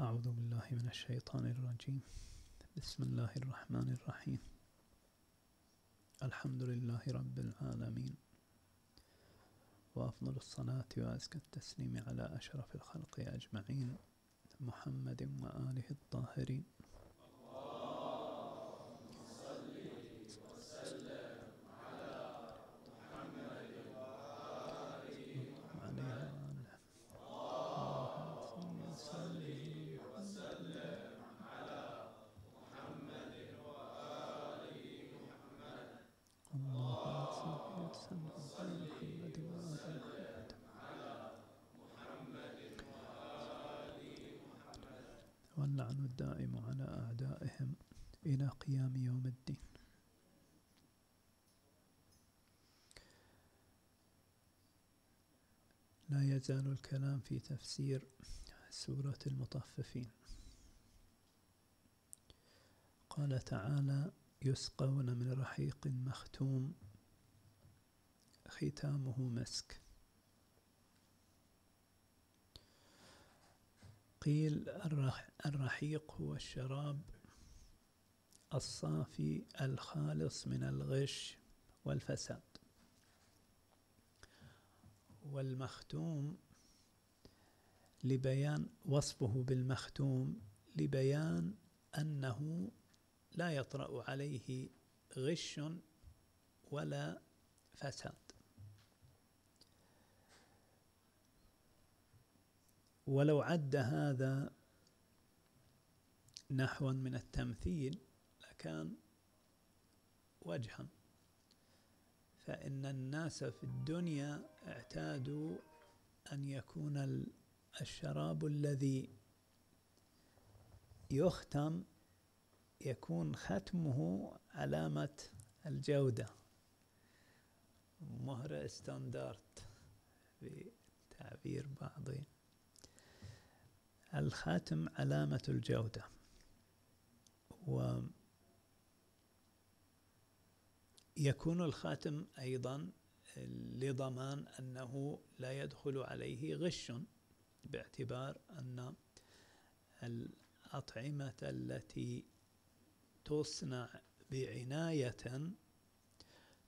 أعوذ بالله من الشيطان الرجيم. بسم الله الرحمن الرحيم. الحمد لله رب العالمين. وأفضل الصلاة وأزكى التسليم على أشرف الخلق أجمعين. محمد وآله الطاهرين واللعن الدائم على أعدائهم إلى قيام يوم الدين يزال الكلام في تفسير سورة المطففين. قال تعالى يسقون من رحيق مختوم ختامه مسك. قيل الرحيق هو الشراب الصافي الخالص من الغش والفساد. والمختوم لبيان وصفه بالمختوم لبيان أنه لا يطرأ عليه غش ولا فساد. ولو عد هذا نحوا من التمثيل لكان وجها. فإن الناس في الدنيا اعتادوا أن يكون الشراب الذي يختم يكون ختمه علامة الجودة. مهر استاندارت بتعبير بعضي الخاتم علامة الجودة. يكون الخاتم أيضا لضمان أنه لا يدخل عليه غش باعتبار أن الأطعمة التي تصنع بعناية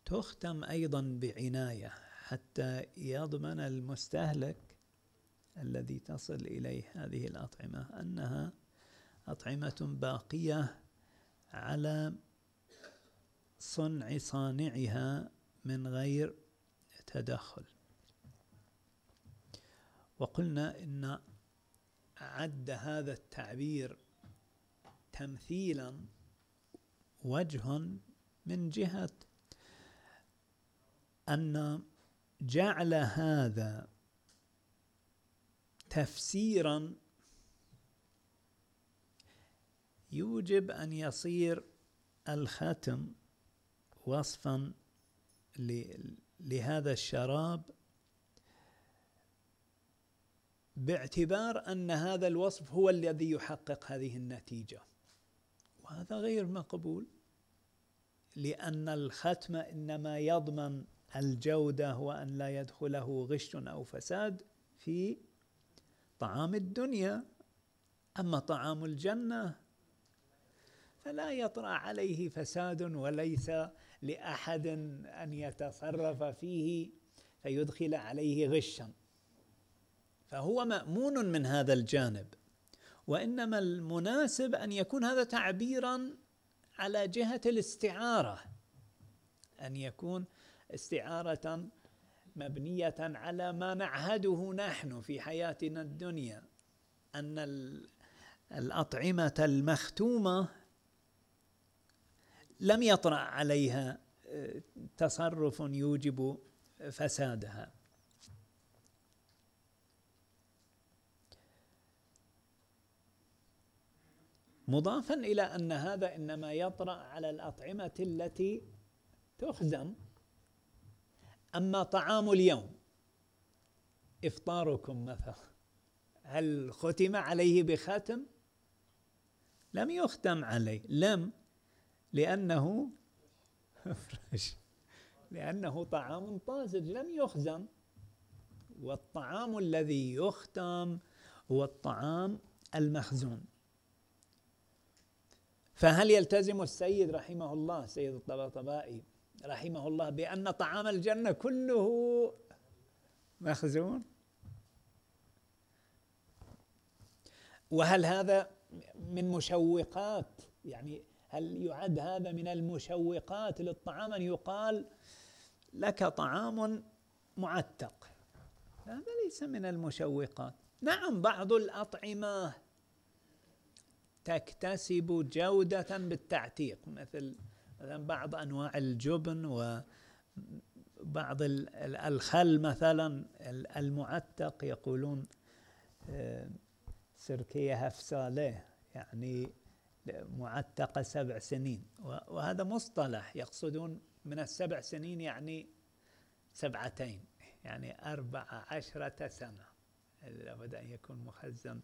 تختم أيضا بعناية حتى يضمن المستهلك الذي تصل إليه هذه الأطعمة أنها أطعمة باقية على صنع صانعها من غير تدخل. وقلنا إن عد هذا التعبير تمثيلا وجه من جهة أن جعل هذا تفسيرا يوجب أن يصير الختم وصفا لهذا الشراب باعتبار أن هذا الوصف هو الذي يحقق هذه النتيجة. وهذا غير مقبول لأن الختم إنما يضمن الجودة وأن لا يدخله غش أو فساد في طعام الدنيا. أما طعام الجنة فلا يطرأ عليه فساد وليس لأحد أن يتصرف فيه فيدخل عليه غشا. فهو مأمون من هذا الجانب. وإنما المناسب أن يكون هذا تعبيرا على جهة الاستعارة. أن يكون استعارة مبنية على ما نعهده نحن في حياتنا الدنيا. أن الأطعمة المختومة لم يطرأ عليها آه، تصرف يوجب فسادها مضافا إلى أن هذا إنما يطرأ على الأطعمة التي تخزن أما طعام اليوم إفطاركم مثلا هل ختم عليه بخاتم؟ لم يختم عليه لم لأنه فرش لأنه طعام طازج لم يخزن. والطعام الذي يختم هو الطعام المخزون. فهل يلتزم السيد رحمه الله سيد الطباطبائي رحمه الله بأن طعام الجنة كله مخزون؟ وهل هذا من مشوقات؟ يعني هل يعد هذا من المشوقات للطعام أن يقال لك طعام معتق؟ هذا ليس من المشوقات. نعم بعض الأطعمة تكتسب جودة بالتعتيق مثل مثلا بعض أنواع الجبن وبعض الخل مثلا المعتق يقولون آه، سركية هفسالة يعني معتقة سبع سنين. وهذا مصطلح يقصدون من السبع سنين يعني سبعتين يعني أربع عشرة سنة. لابد أن يكون مخزن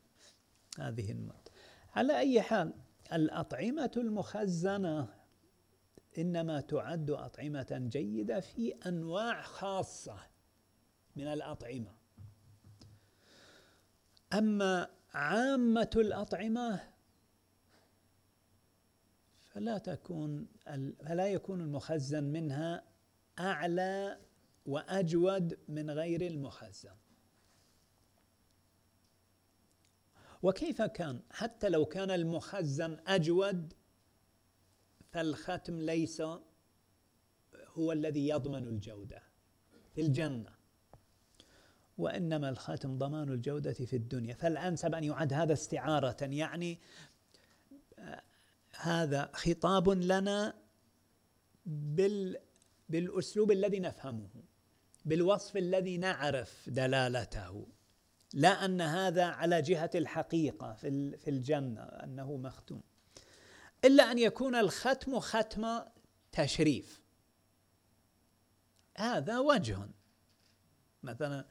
هذه المدة على أي حال الأطعمة المخزنة إنما تعد أطعمة جيدة في أنواع خاصة من الأطعمة. أما عامة الأطعمة فلا تكون فلا يكون المخزن منها أعلى وأجود من غير المخزن. وكيف كان؟ حتى لو كان المخزن أجود فالختم ليس هو الذي يضمن الجودة في الجنة وإنما الختم ضمان الجودة في الدنيا. فالأنسب أن يعد هذا استعارة يعني هذا خطاب لنا بال بالأسلوب الذي نفهمه بالوصف الذي نعرف دلالته. لا أن هذا على جهة الحقيقة في الجنة أنه مختوم. إلا أن يكون الختم ختم تشريف. هذا وجه. مثلا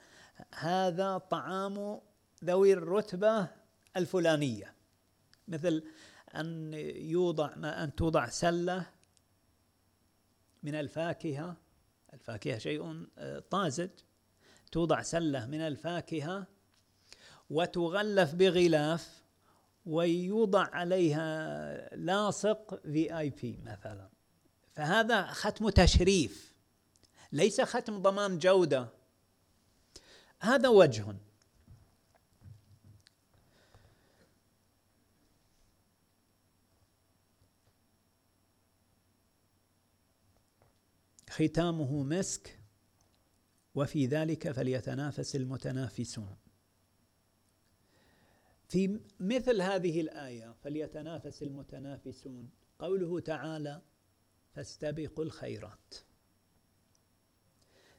هذا طعام ذوي الرتبة الفلانية. مثل أن يوضع أن توضع سلة من الفاكهة الفاكهة شيء آه، طازج توضع سلة من الفاكهة وتغلف بغلاف ويوضع عليها لاصق في اي بي مثلا. فهذا ختم تشريف ليس ختم ضمان جودة. هذا وجه. ختامه مسك وفي ذلك فليتنافس المتنافسون. في مثل هذه الآية فليتنافس المتنافسون قوله تعالى فاستبقوا الخيرات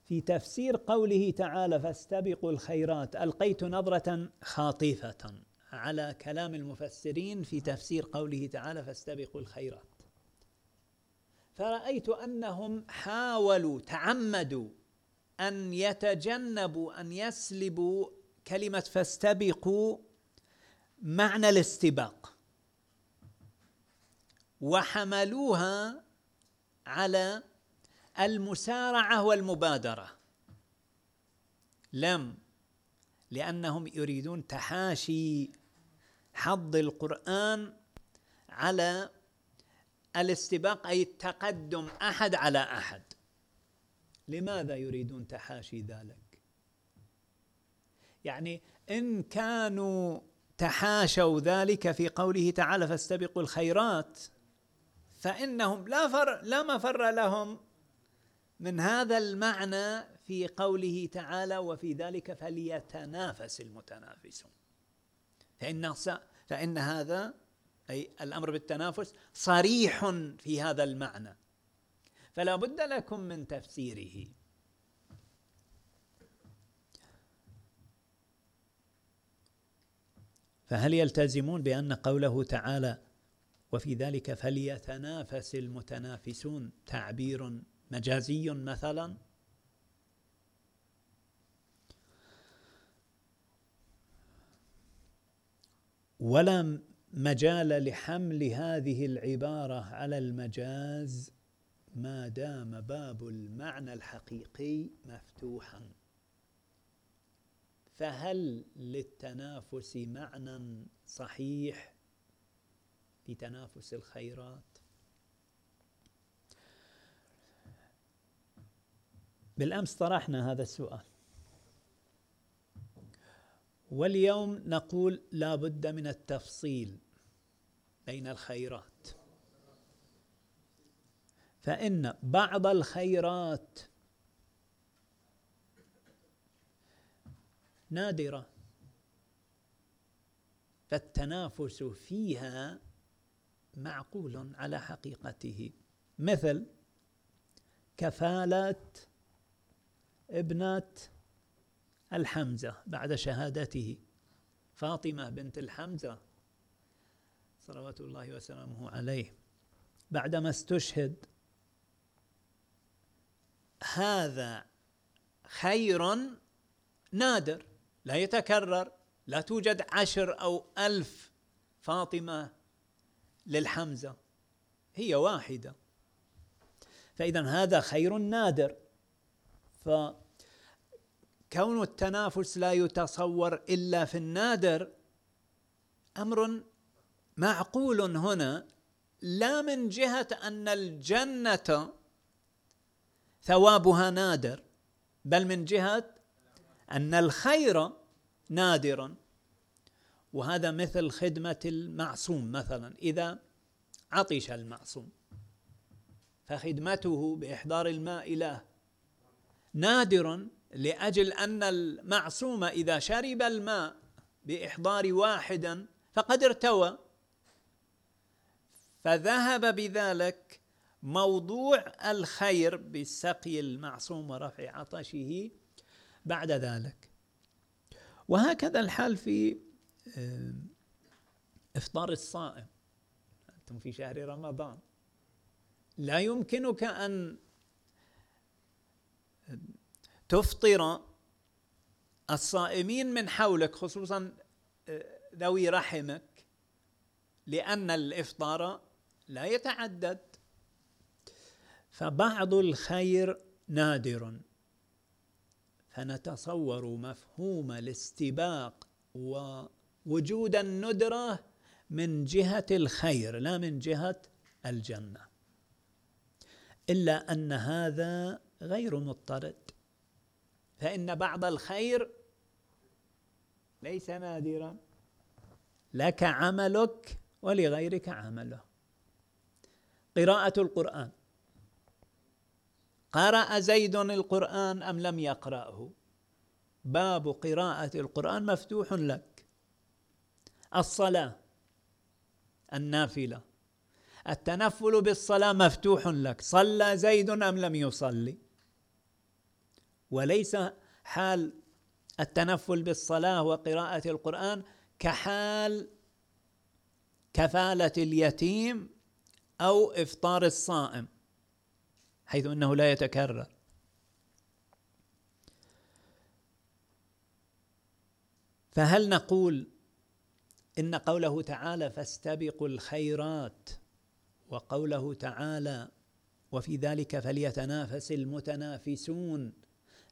في تفسير قوله تعالى فاستبقوا الخيرات ألقيت نظرة خاطفة على كلام المفسرين في تفسير قوله تعالى فاستبقوا الخيرات فرأيت أنهم حاولوا تعمدوا أن يتجنبوا أن يسلبوا كلمة فاستبقوا معنى الاستباق. وحملوها على المسارعة والمبادرة. لم لأنهم يريدون تحاشي حظ القرآن على الاستباق أي التقدم أحد على أحد. لماذا يريدون تحاشي ذلك؟ يعني إن كانوا تحاشوا ذلك في قوله تعالى فاستبقوا الخيرات فإنهم لا فر لا مفر لهم من هذا المعنى في قوله تعالى وفي ذلك فليتنافس المتنافسون. فإن فإن هذا أي الأمر بالتنافس صريح في هذا المعنى. فلا بد لكم من تفسيره. فهل يلتزمون بأن قوله تعالى وفي ذلك فليتنافس المتنافسون تعبير مجازي مثلا؟ ولا مجال لحمل هذه العبارة على المجاز ما دام باب المعنى الحقيقي مفتوحا. فهل للتنافس معنى صحيح في تنافس الخيرات؟ بالأمس طرحنا هذا السؤال. واليوم نقول لا بد من التفصيل بين الخيرات. فإن بعض الخيرات نادرة فالتنافس فيها معقول على حقيقته. مثل كفالة ابنة الحمزة بعد شهادته. فاطمة بنت الحمزة صلوات الله وسلامه عليه بعدما استشهد هذا خير نادر لا يتكرر لا توجد عشر أو ألف فاطمة للحمزة هي واحدة. فإذا هذا خير نادر. فكون التنافس لا يتصور إلا في النادر أمر معقول هنا لا من جهة أن الجنة ثوابها نادر بل من جهة أن الخير نادر. وهذا مثل خدمة المعصوم مثلا إذا عطش المعصوم فخدمته بإحضار الماء له نادر. لأجل أن المعصوم إذا شرب الماء بإحضار واحدا فقد ارتوى. فذهب بذلك موضوع الخير بسقي المعصوم ورفع عطشه بعد ذلك. وهكذا الحال في آه، إفطار الصائم. أنتم في شهر رمضان. لا يمكنك أن تفطر الصائمين من حولك خصوصا آه، ذوي رحمك لأن الإفطار لا يتعدد. فبعض الخير نادر. فنتصور مفهوم الاستباق ووجود الندرة من جهة الخير لا من جهة الجنة. إلا أن هذا غير مضطرد. فإن بعض الخير ليس نادرا. لك عملك ولغيرك عمله. قراءة القرآن. قرأ زيد القرآن أم لم يقرأه؟ باب قراءة القرآن مفتوح لك. الصلاة النافلة. التنفل بالصلاة مفتوح لك. صلى زيد أم لم يصلي؟ وليس حال التنفل بالصلاة وقراءة القرآن كحال كفالة اليتيم أو إفطار الصائم حيث إنه لا يتكرر. فهل نقول إن قوله تعالى فاستبقوا الخيرات وقوله تعالى وفي ذلك فليتنافس المتنافسون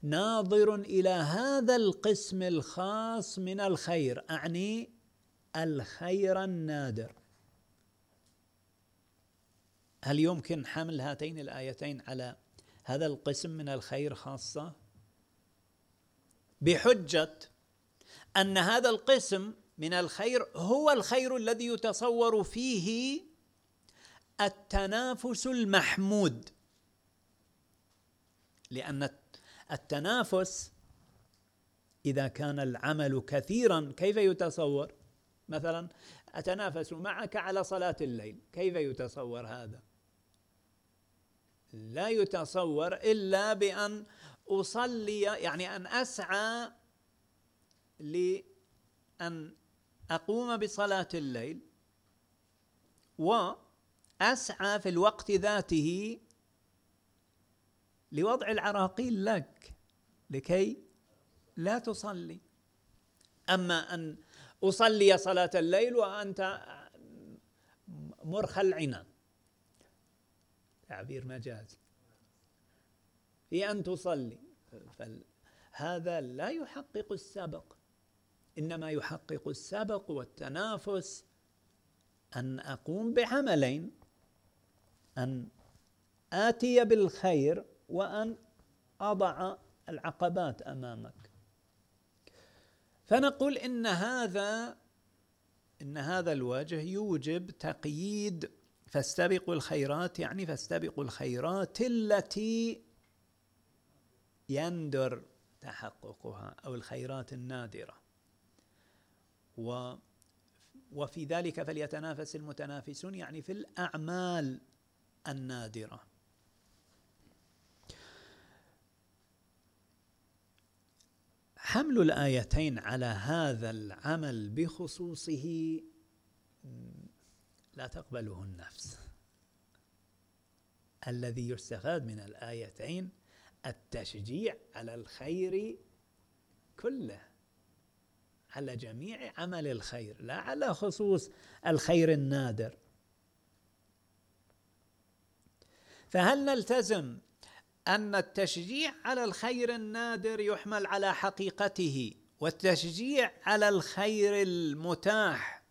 ناظر إلى هذا القسم الخاص من الخير أعني الخير النادر. هل يمكن حمل هاتين الآيتين على هذا القسم من الخير خاصة؟ بحجة أن هذا القسم من الخير هو الخير الذي يتصور فيه التنافس المحمود لأن التنافس إذا كان العمل كثيرا كيف يتصور؟ مثلا أتنافس معك على صلاة الليل كيف يتصور هذا؟ لا يتصور إلا بأن أصلي يعني أن أسعى لأن أقوم بصلاة الليل وأسعى في الوقت ذاته لوضع العراقيل لك لكي لا تصلي. أما أن أصلي صلاة الليل وأنت مرخى العنان. تعبير مجازي في أن تصلي. هذا لا يحقق السبق. إنما يحقق السبق والتنافس أن أقوم بعملين. أن آتي بالخير وأن أضع العقبات أمامك. فنقول إن هذا إن هذا الوجه يوجب تقييد فاستبقوا الخيرات يعني فاستبقوا الخيرات التي يندر تحققها أو الخيرات النادرة. و وفي ذلك فليتنافس المتنافسون يعني في الأعمال النادرة. حمل الآيتين على هذا العمل بخصوصه لا تقبله النفس. الذي يستفاد من الآيتين التشجيع على الخير كله على جميع عمل الخير لا على خصوص الخير النادر. فهل نلتزم أن التشجيع على الخير النادر يحمل على حقيقته والتشجيع على الخير المتاح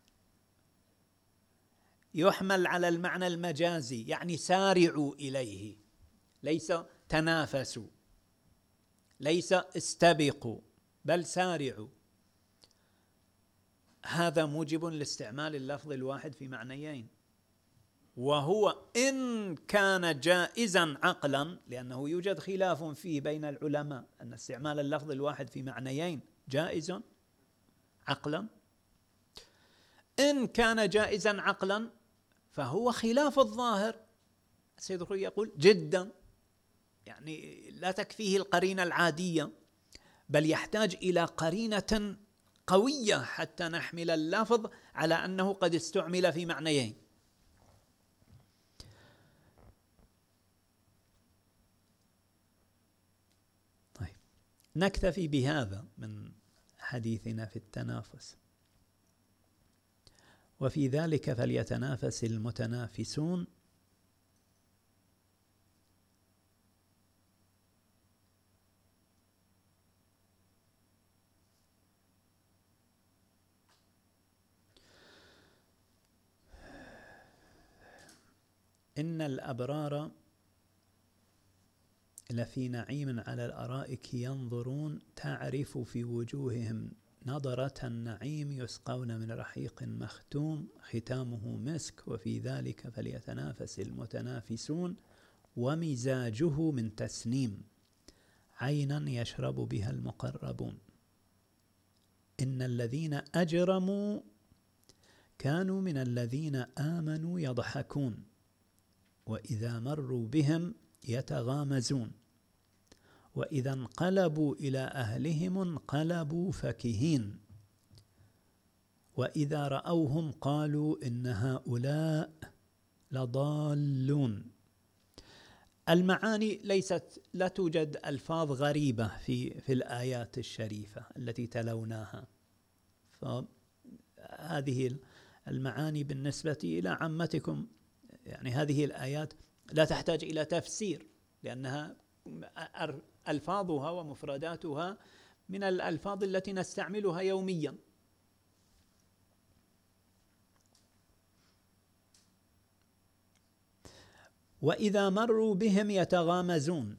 يحمل على المعنى المجازي يعني سارعوا إليه. ليس تنافسوا. ليس استبقوا بل سارعوا. هذا موجب لاستعمال اللفظ الواحد في معنيين. وهو إن كان جائزا عقلا لأنه يوجد خلاف فيه بين العلماء أن استعمال اللفظ الواحد في معنيين جائز عقلا. إن كان جائزا عقلا فهو خلاف الظاهر. السيد الخوي يقول جدا يعني لا تكفيه القرينة العادية بل يحتاج إلى قرينة قوية حتى نحمل اللفظ على أنه قد استعمل في معنيين طيب نكتفي بهذا من حديثنا في التنافس. وفي ذلك فليتنافس المتنافسون. إن الأبرار لفي نعيم على الأرائك ينظرون تعرف في وجوههم نظرة النعيم يسقون من رحيق مختوم ختامه مسك وفي ذلك فليتنافس المتنافسون ومزاجه من تسنيم. عينا يشرب بها المقربون. إن الذين أجرموا كانوا من الذين آمنوا يضحكون وإذا مروا بهم يتغامزون. وإذا انقلبوا إلى أهلهم انقلبوا فكهين. وإذا رأوهم قالوا إن هؤلاء لضالون. المعاني ليست لا توجد ألفاظ غريبة في في الآيات الشريفة التي تلوناها. فهذه المعاني بالنسبة إلى عامتكم يعني هذه الآيات لا تحتاج إلى تفسير لأنها ألفاظها ومفرداتها من الألفاظ التي نستعملها يوميا. وإذا مروا بهم يتغامزون.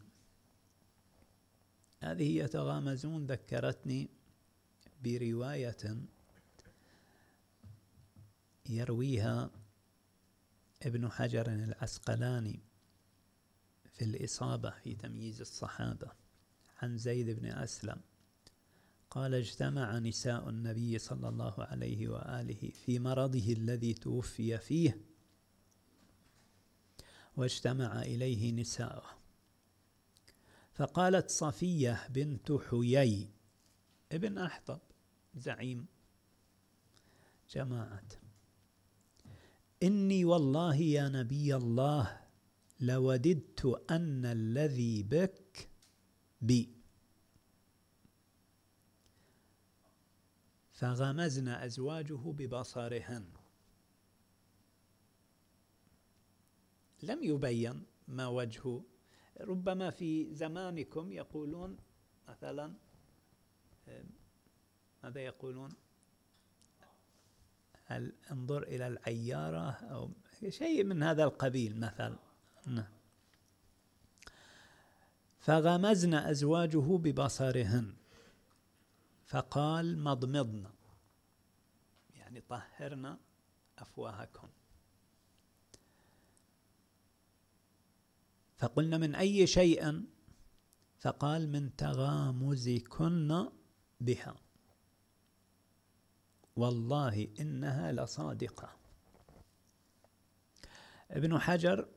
هذه يتغامزون ذكرتني برواية يرويها ابن حجر العسقلاني في الإصابة في تمييز الصحابة عن زيد بن أسلم قال اجتمع نساء النبي صلى الله عليه وآله في مرضه الذي توفي فيه واجتمع إليه نساؤه. فقالت صفية بنت حيي ابن أحطب زعيم جماعة. إني والله يا نبي الله لوددت أن الذي بك بي. فغمزن أزواجه ببصرهن. لم يبين ما وجه. ربما في زمانكم يقولون مثلا ماذا يقولون؟ انظر إلى العيارة أو شيء من هذا القبيل مثلا؟ نعم. فغمزن أزواجه ببصرهن. فقال مضمضن. يعني طهرنا أفواهكم فقلنا من أي شيء؟ فقال من تغامزكن بها. والله إنها لصادقة. ابن حجر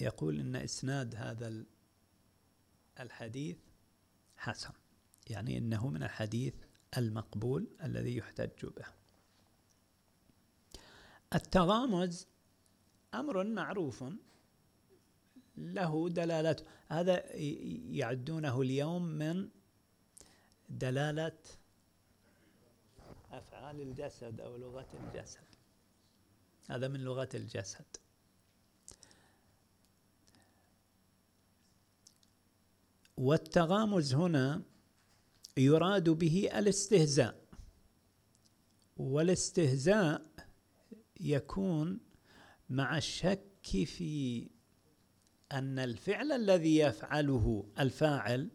يقول إن إسناد هذا الحديث حسن يعني إنه من الحديث المقبول الذي يحتج به. التغامز أمر معروف له دلالة هذا يعدونه اليوم من دلالة أفعال الجسد أو لغة الجسد. هذا من لغة الجسد. والتغامز هنا يراد به الاستهزاء. والاستهزاء يكون مع الشك في أن الفعل الذي يفعله الفاعل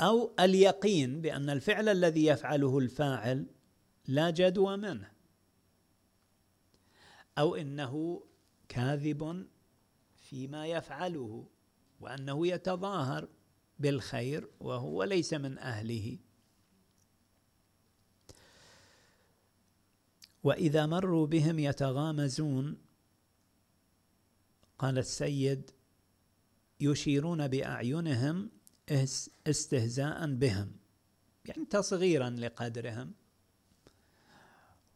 أو اليقين بأن الفعل الذي يفعله الفاعل لا جدوى منه. أو إنه كاذب فيما يفعله وأنه يتظاهر بالخير وهو ليس من أهله. وإذا مروا بهم يتغامزون قال السيد يشيرون بأعينهم استهزاء بهم يعني تصغيرا لقدرهم.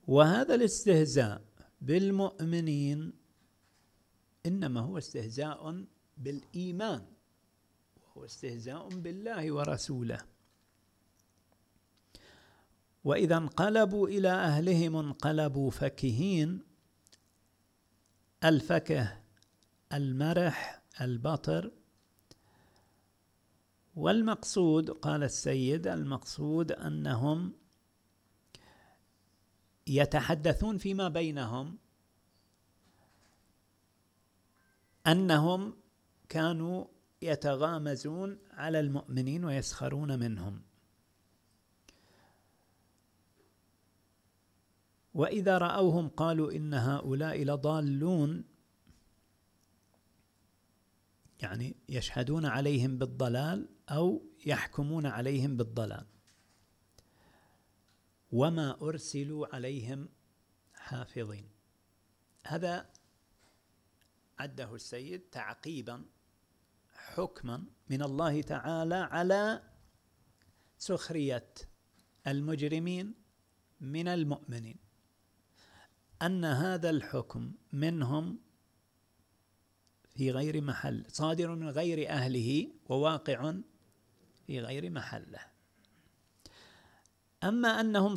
وهذا الاستهزاء بالمؤمنين إنما هو استهزاء بالإيمان وهو استهزاء بالله ورسوله. وإذا انقلبوا إلى أهلهم انقلبوا فكهين الفكه المرح البطر والمقصود قال السيد المقصود أنهم يتحدثون فيما بينهم أنهم كانوا يتغامزون على المؤمنين ويسخرون منهم. وإذا رأوهم قالوا إن هؤلاء لضالون يعني يشهدون عليهم بالضلال أو يحكمون عليهم بالضلال. وما أرسلوا عليهم حافظين. هذا عده السيد تعقيبا حكما من الله تعالى على سخرية المجرمين من المؤمنين. أن هذا الحكم منهم في غير محل صادر من غير أهله وواقع في غير محله. أما أنهم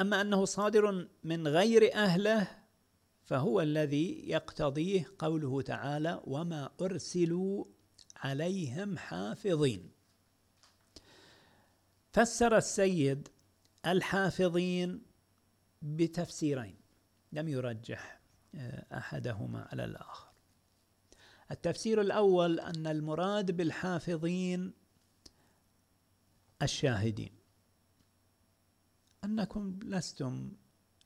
أما أنه صادر من غير أهله فهو الذي يقتضيه قوله تعالى وما أرسلوا عليهم حافظين فسر السيد الحافظين بتفسيرين لم يرجح آه، أحدهما على الآخر. التفسير الأول أن المراد بالحافظين الشاهدين. أنكم لستم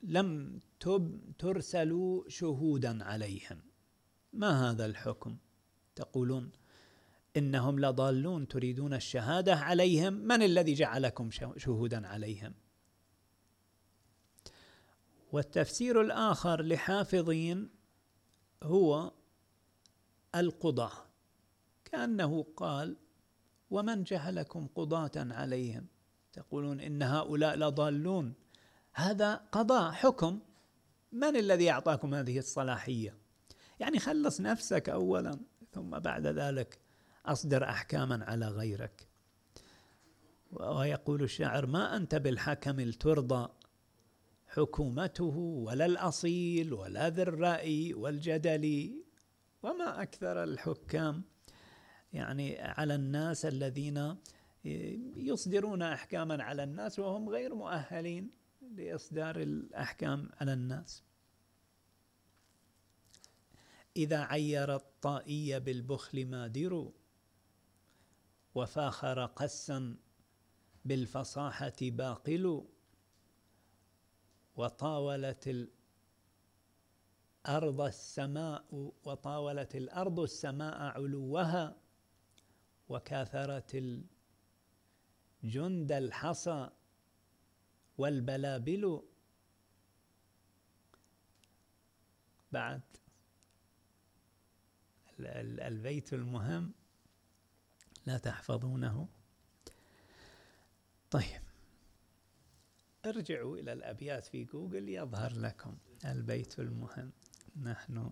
لم تب ترسلوا شهودا عليهم. ما هذا الحكم؟ تقولون إنهم لضالون تريدون الشهادة عليهم. من الذي جعلكم شهودا عليهم؟ والتفسير الآخر لحافظين هو القضاة. كأنه قال ومن جعلكم قضاة عليهم؟ تقولون إن هؤلاء لضالون. هذا قضاء حكم. من الذي أعطاكم هذه الصلاحية؟ يعني خلص نفسك اولا ثم بعد ذلك أصدر احكاما على غيرك. ويقول الشاعر ما أنت بالحكم الترضى؟ حكومته ولا الأصيل ولا ذي الرأي والجدل وما أكثر الحكام يعني على الناس الذين يصدرون أحكاما على الناس وهم غير مؤهلين لإصدار الأحكام على الناس. إذا عير الطائي بالبخل مادر وفاخر قسا بالفصاحة باقل وطاولت الأرض السماء وطاولت الأرض السماء علوها وكاثرت الجند الحصى والبلابل. بعد البيت المهم لا تحفظونه. طيب ارجعوا إلى الأبيات في جوجل يظهر لكم البيت المهم. نحن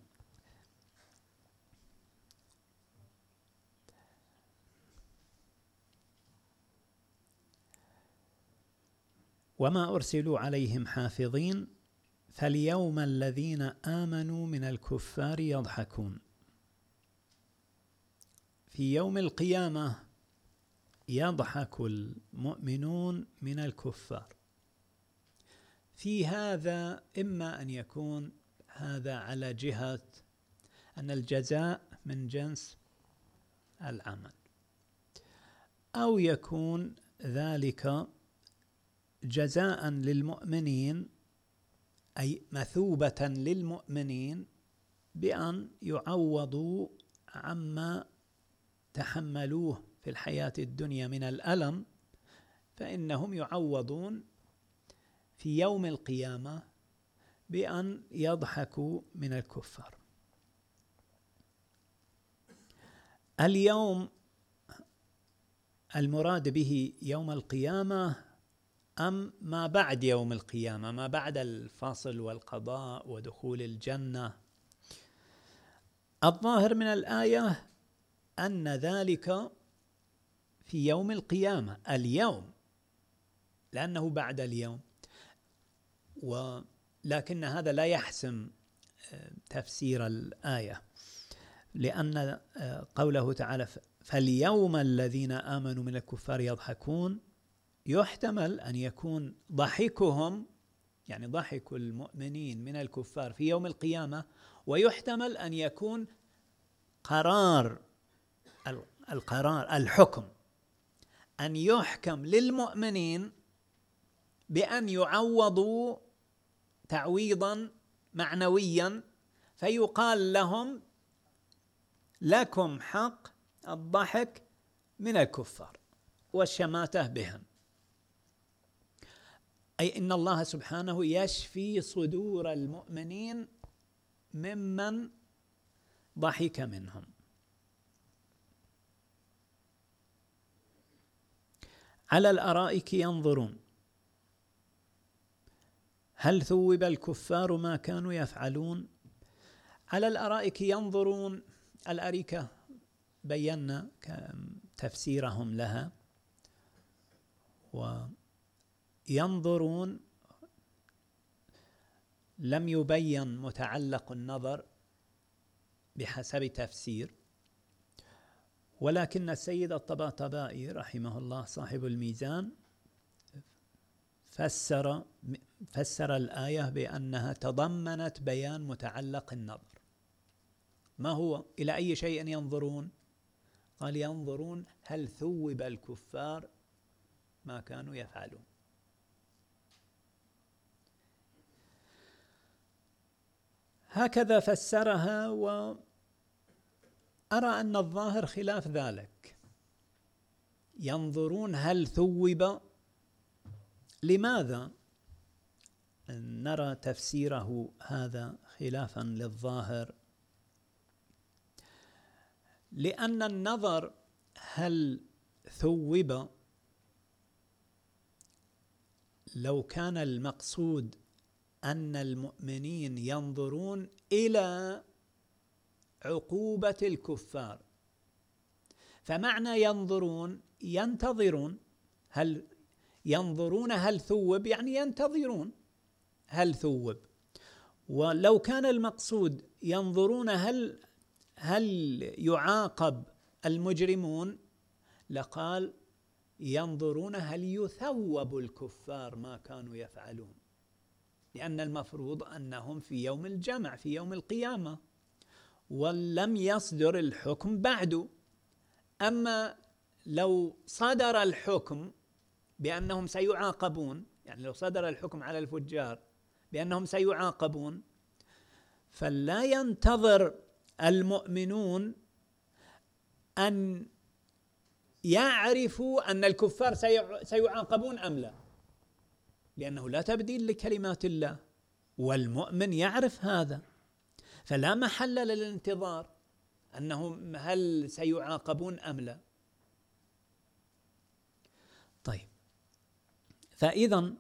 وما أرسلوا عليهم حافظين فاليوم الذين آمنوا من الكفار يضحكون. في يوم القيامة يضحك المؤمنون من الكفار. في هذا إما أن يكون هذا على جهة أن الجزاء من جنس العمل. أو يكون ذلك جزاء للمؤمنين أي مثوبة للمؤمنين بأن يعوضوا عما تحملوه في الحياة الدنيا من الألم فإنهم يعوضون في يوم القيامة بأن يضحكوا من الكفار. اليوم المراد به يوم القيامة أم ما بعد يوم القيامة؟ ما بعد الفصل والقضاء ودخول الجنة. الظاهر من الآية أن ذلك في يوم القيامة اليوم لأنه بعد اليوم. ولكن هذا لا يحسم آه، تفسير الآية لأن آه، قوله تعالى فاليوم الذين آمنوا من الكفار يضحكون. يحتمل أن يكون ضحكهم يعني ضحك المؤمنين من الكفار في يوم القيامة ويحتمل أن يكون قرار القرار الحكم أن يحكم للمؤمنين بأن يعوضوا تعويضا معنويا فيقال لهم لكم حق الضحك من الكفار والشماته بهم. أي إن الله سبحانه يشفي صدور المؤمنين ممن ضحك منهم. على الأرائك ينظرون. هل ثوب الكفار ما كانوا يفعلون؟ على الأرائك ينظرون. الأريكة بينا تفسيرهم لها. وينظرون. لم يبين متعلق النظر بحسب تفسير. ولكن السيد الطباطبائي رحمه الله صاحب الميزان فسر فسر الآية بأنها تضمنت بيان متعلق النظر. ما هو؟ إلى أي شيء ينظرون؟ قال ينظرون هل ثوب الكفار ما كانوا يفعلون. هكذا فسرها وأرى أن الظاهر خلاف ذلك. ينظرون هل ثوب لماذا نرى تفسيره هذا خلافا للظاهر؟ لأن النظر هل ثوب لو كان المقصود أن المؤمنين ينظرون إلى عقوبة الكفار فمعنى ينظرون ينتظرون هل ينظرون هل ثوب يعني ينتظرون هل ثوب. ولو كان المقصود ينظرون هل هل يعاقب المجرمون لقال ينظرون هل يثوب الكفار ما كانوا يفعلون. لأن المفروض أنهم في يوم الجمع في يوم القيامة. ولم يصدر الحكم بعد. أما لو صدر الحكم بأنهم سيعاقبون يعني لو صدر الحكم على الفجار بأنهم سيعاقبون فلا ينتظر المؤمنون أن يعرفوا أن الكفار سيعاقبون أم لا. لأنه لا تبديل لكلمات الله والمؤمن يعرف هذا. فلا محل للانتظار أنهم هل سيعاقبون أم لا. طيب. فإذا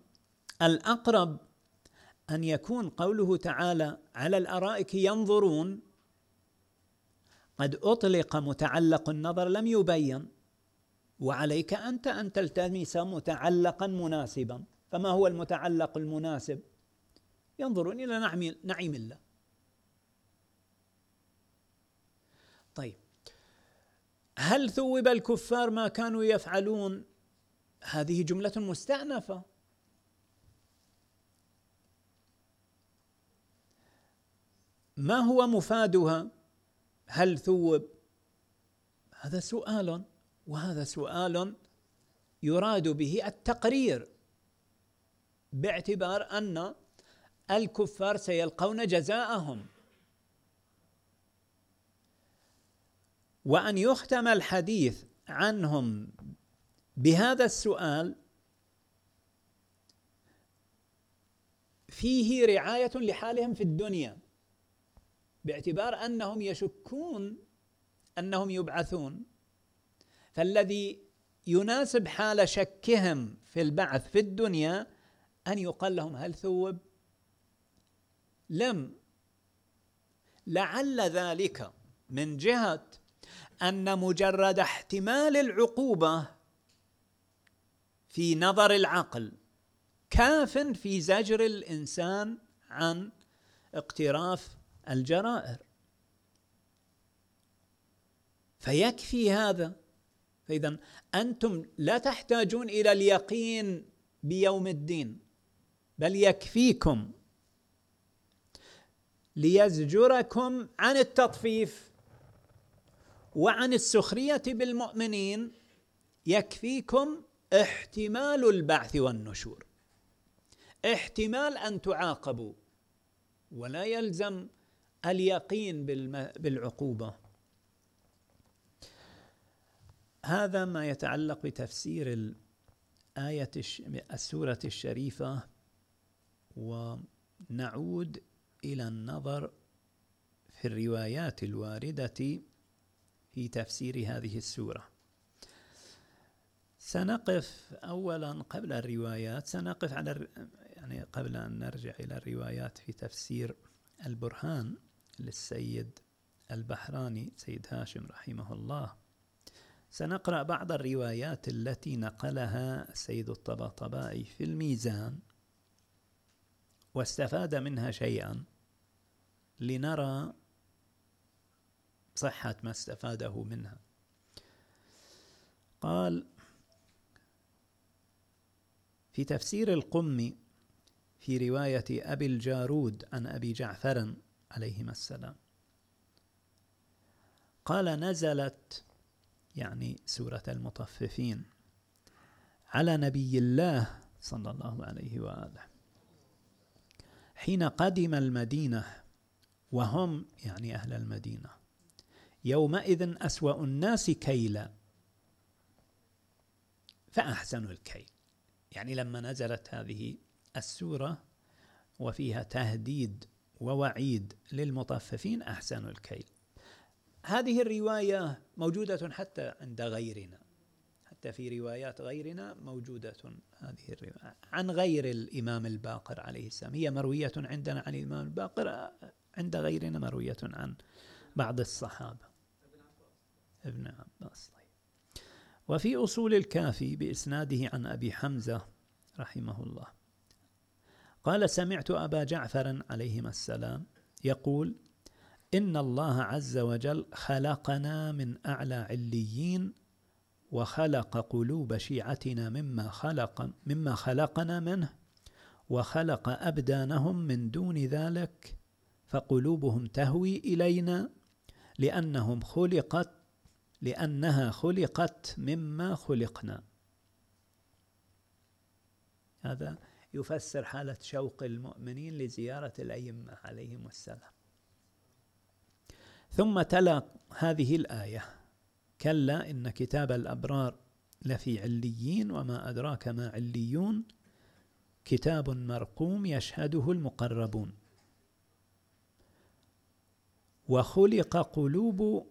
الأقرب أن يكون قوله تعالى على الأرائك ينظرون قد أطلق متعلق النظر لم يبين وعليك أنت أن تلتمس متعلقا مناسبا. فما هو المتعلق المناسب؟ ينظرون إلى نعم نعيم الله. طيب هل ثوب الكفار ما كانوا يفعلون هذه جملة مستأنفة. ما هو مفادها؟ هل ثوب؟ هذا سؤال وهذا سؤال يراد به التقرير باعتبار أن الكفار سيلقون جزاءهم. وأن يختم الحديث عنهم بهذا السؤال فيه رعاية لحالهم في الدنيا باعتبار أنهم يشكون أنهم يبعثون. فالذي يناسب حال شكهم في البعث في الدنيا أن يقال لهم هل ثوب؟ لم. لعل ذلك من جهة أن مجرد احتمال العقوبة في نظر العقل. كاف في زجر الإنسان عن اقتراف الجرائر. فيكفي هذا. فإذا أنتم لا تحتاجون إلى اليقين بيوم الدين بل يكفيكم ليزجركم عن التطفيف وعن السخرية بالمؤمنين. يكفيكم احتمال البعث والنشور. احتمال أن تعاقبوا. ولا يلزم اليقين بالعقوبة. هذا ما يتعلق بتفسير الآية السورة الشريفة. ونعود إلى النظر في الروايات الواردة في تفسير هذه السورة. سنقف أولا قبل الروايات سنقف على يعني قبل أن نرجع إلى الروايات في تفسير البرهان للسيد البحراني سيد هاشم رحمه الله. سنقرأ بعض الروايات التي نقلها السيد الطباطبائي في الميزان واستفاد منها شيئا لنرى صحة ما استفاده منها. قال في تفسير القمي في رواية أبي الجارود عن أبي جعفر عليهما السلام. قال نزلت يعني سورة المطففين على نبي الله صلى الله عليه وآله. حين قدم المدينة وهم يعني أهل المدينة يومئذ أسوأ الناس كيلا فأحسنوا الكيل. يعني لما نزلت هذه السورة وفيها تهديد ووعيد للمطففين أحسن الكيل. هذه الرواية موجودة حتى عند غيرنا. حتى في روايات غيرنا موجودة هذه الرواية. عن غير الإمام الباقر عليه السلام. هي مروية عندنا عن الإمام الباقر عند غيرنا مروية عن بعض الصحابة. ابن عباس. طيب. وفي أصول الكافي بإسناده عن أبي حمزة رحمه الله. قال سمعت أبا جعفر عليهما السلام يقول إن الله عز وجل خلقنا من أعلى عليين وخلق قلوب شيعتنا مما خلق مما خلقنا منه وخلق أبدانهم من دون ذلك فقلوبهم تهوي إلينا لأنهم خلقت لأنها خلقت مما خلقنا. هذا يفسر حالة شوق المؤمنين لزيارة الأئمة عليهم السلام. ثم تلا هذه الآية كلا إن كتاب الأبرار لفي عليين وما أدراك ما عليون كتاب مرقوم يشهده المقربون. وخلق قلوب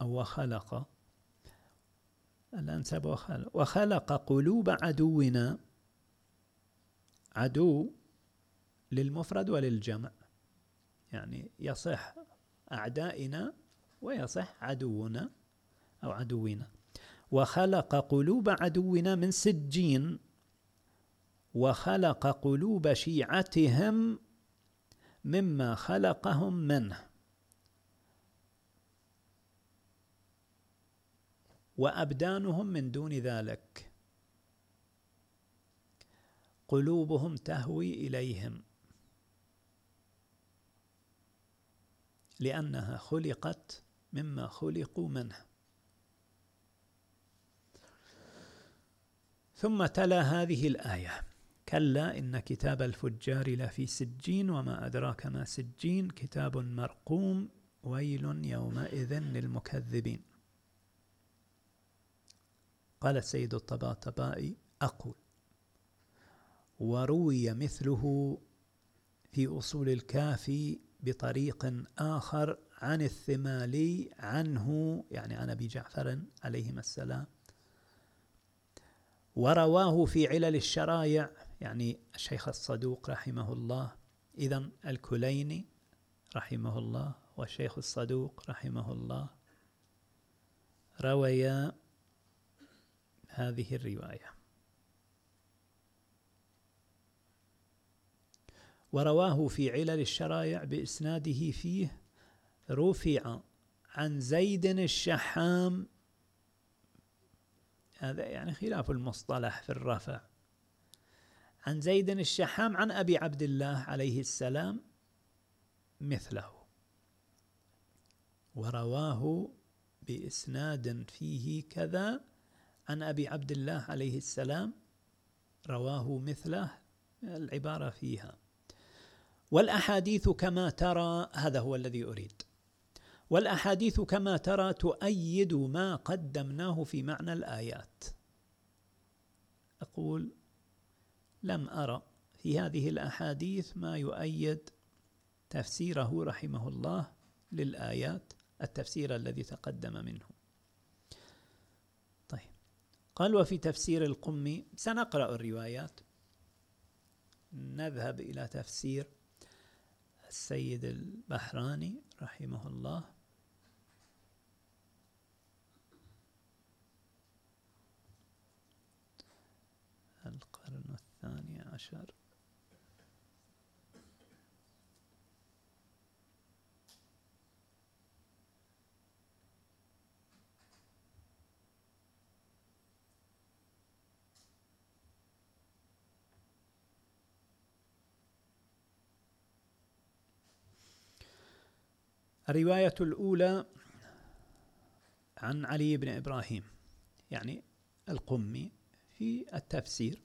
أو خلق. الأنسب وخلق وخلق قلوب عدونا. عدو للمفرد وللجمع. يعني يصح أعدائنا ويصح عدونا أو عدونا. وخلق قلوب عدونا من سجين. وخلق قلوب شيعتهم مما خلقهم منه. وأبدانهم من دون ذلك. قلوبهم تهوي إليهم. لأنها خلقت مما خلقوا منه. ثم تلا هذه الآية. كلا إن كتاب الفجار لفي سجين وما أدراك ما سجين. كتاب مرقوم ويل يومئذ للمكذبين. قال السيد الطباطبائي أقول وروي مثله في أصول الكافي بطريق آخر عن الثمالي عنه يعني عن أبي جعفر عليهما السلام. ورواه في علل الشرايع يعني الشيخ الصدوق رحمه الله. إذا الكليني رحمه الله والشيخ الصدوق رحمه الله. رويا هذه الرواية. ورواه في علل الشرايع بإسناده فيه رفع عن زيد الشحام. هذا يعني خلاف المصطلح في الرفع. عن زيد الشحام عن أبي عبد الله عليه السلام مثله. ورواه بإسناد فيه كذا عن أبي عبد الله عليه السلام رواه مثله العبارة فيها. والأحاديث كما ترى هذا هو الذي أريد. والأحاديث كما ترى تؤيد ما قدمناه في معنى الآيات. أقول لم أرى في هذه الأحاديث ما يؤيد تفسيره رحمه الله للآيات التفسير الذي تقدم منه. قال وفي تفسير القمي سنقرأ الروايات. نذهب إلى تفسير السيد البحراني رحمه الله. القرن الثاني عشر. الرواية الأولى عن علي بن إبراهيم يعني القمي في التفسير.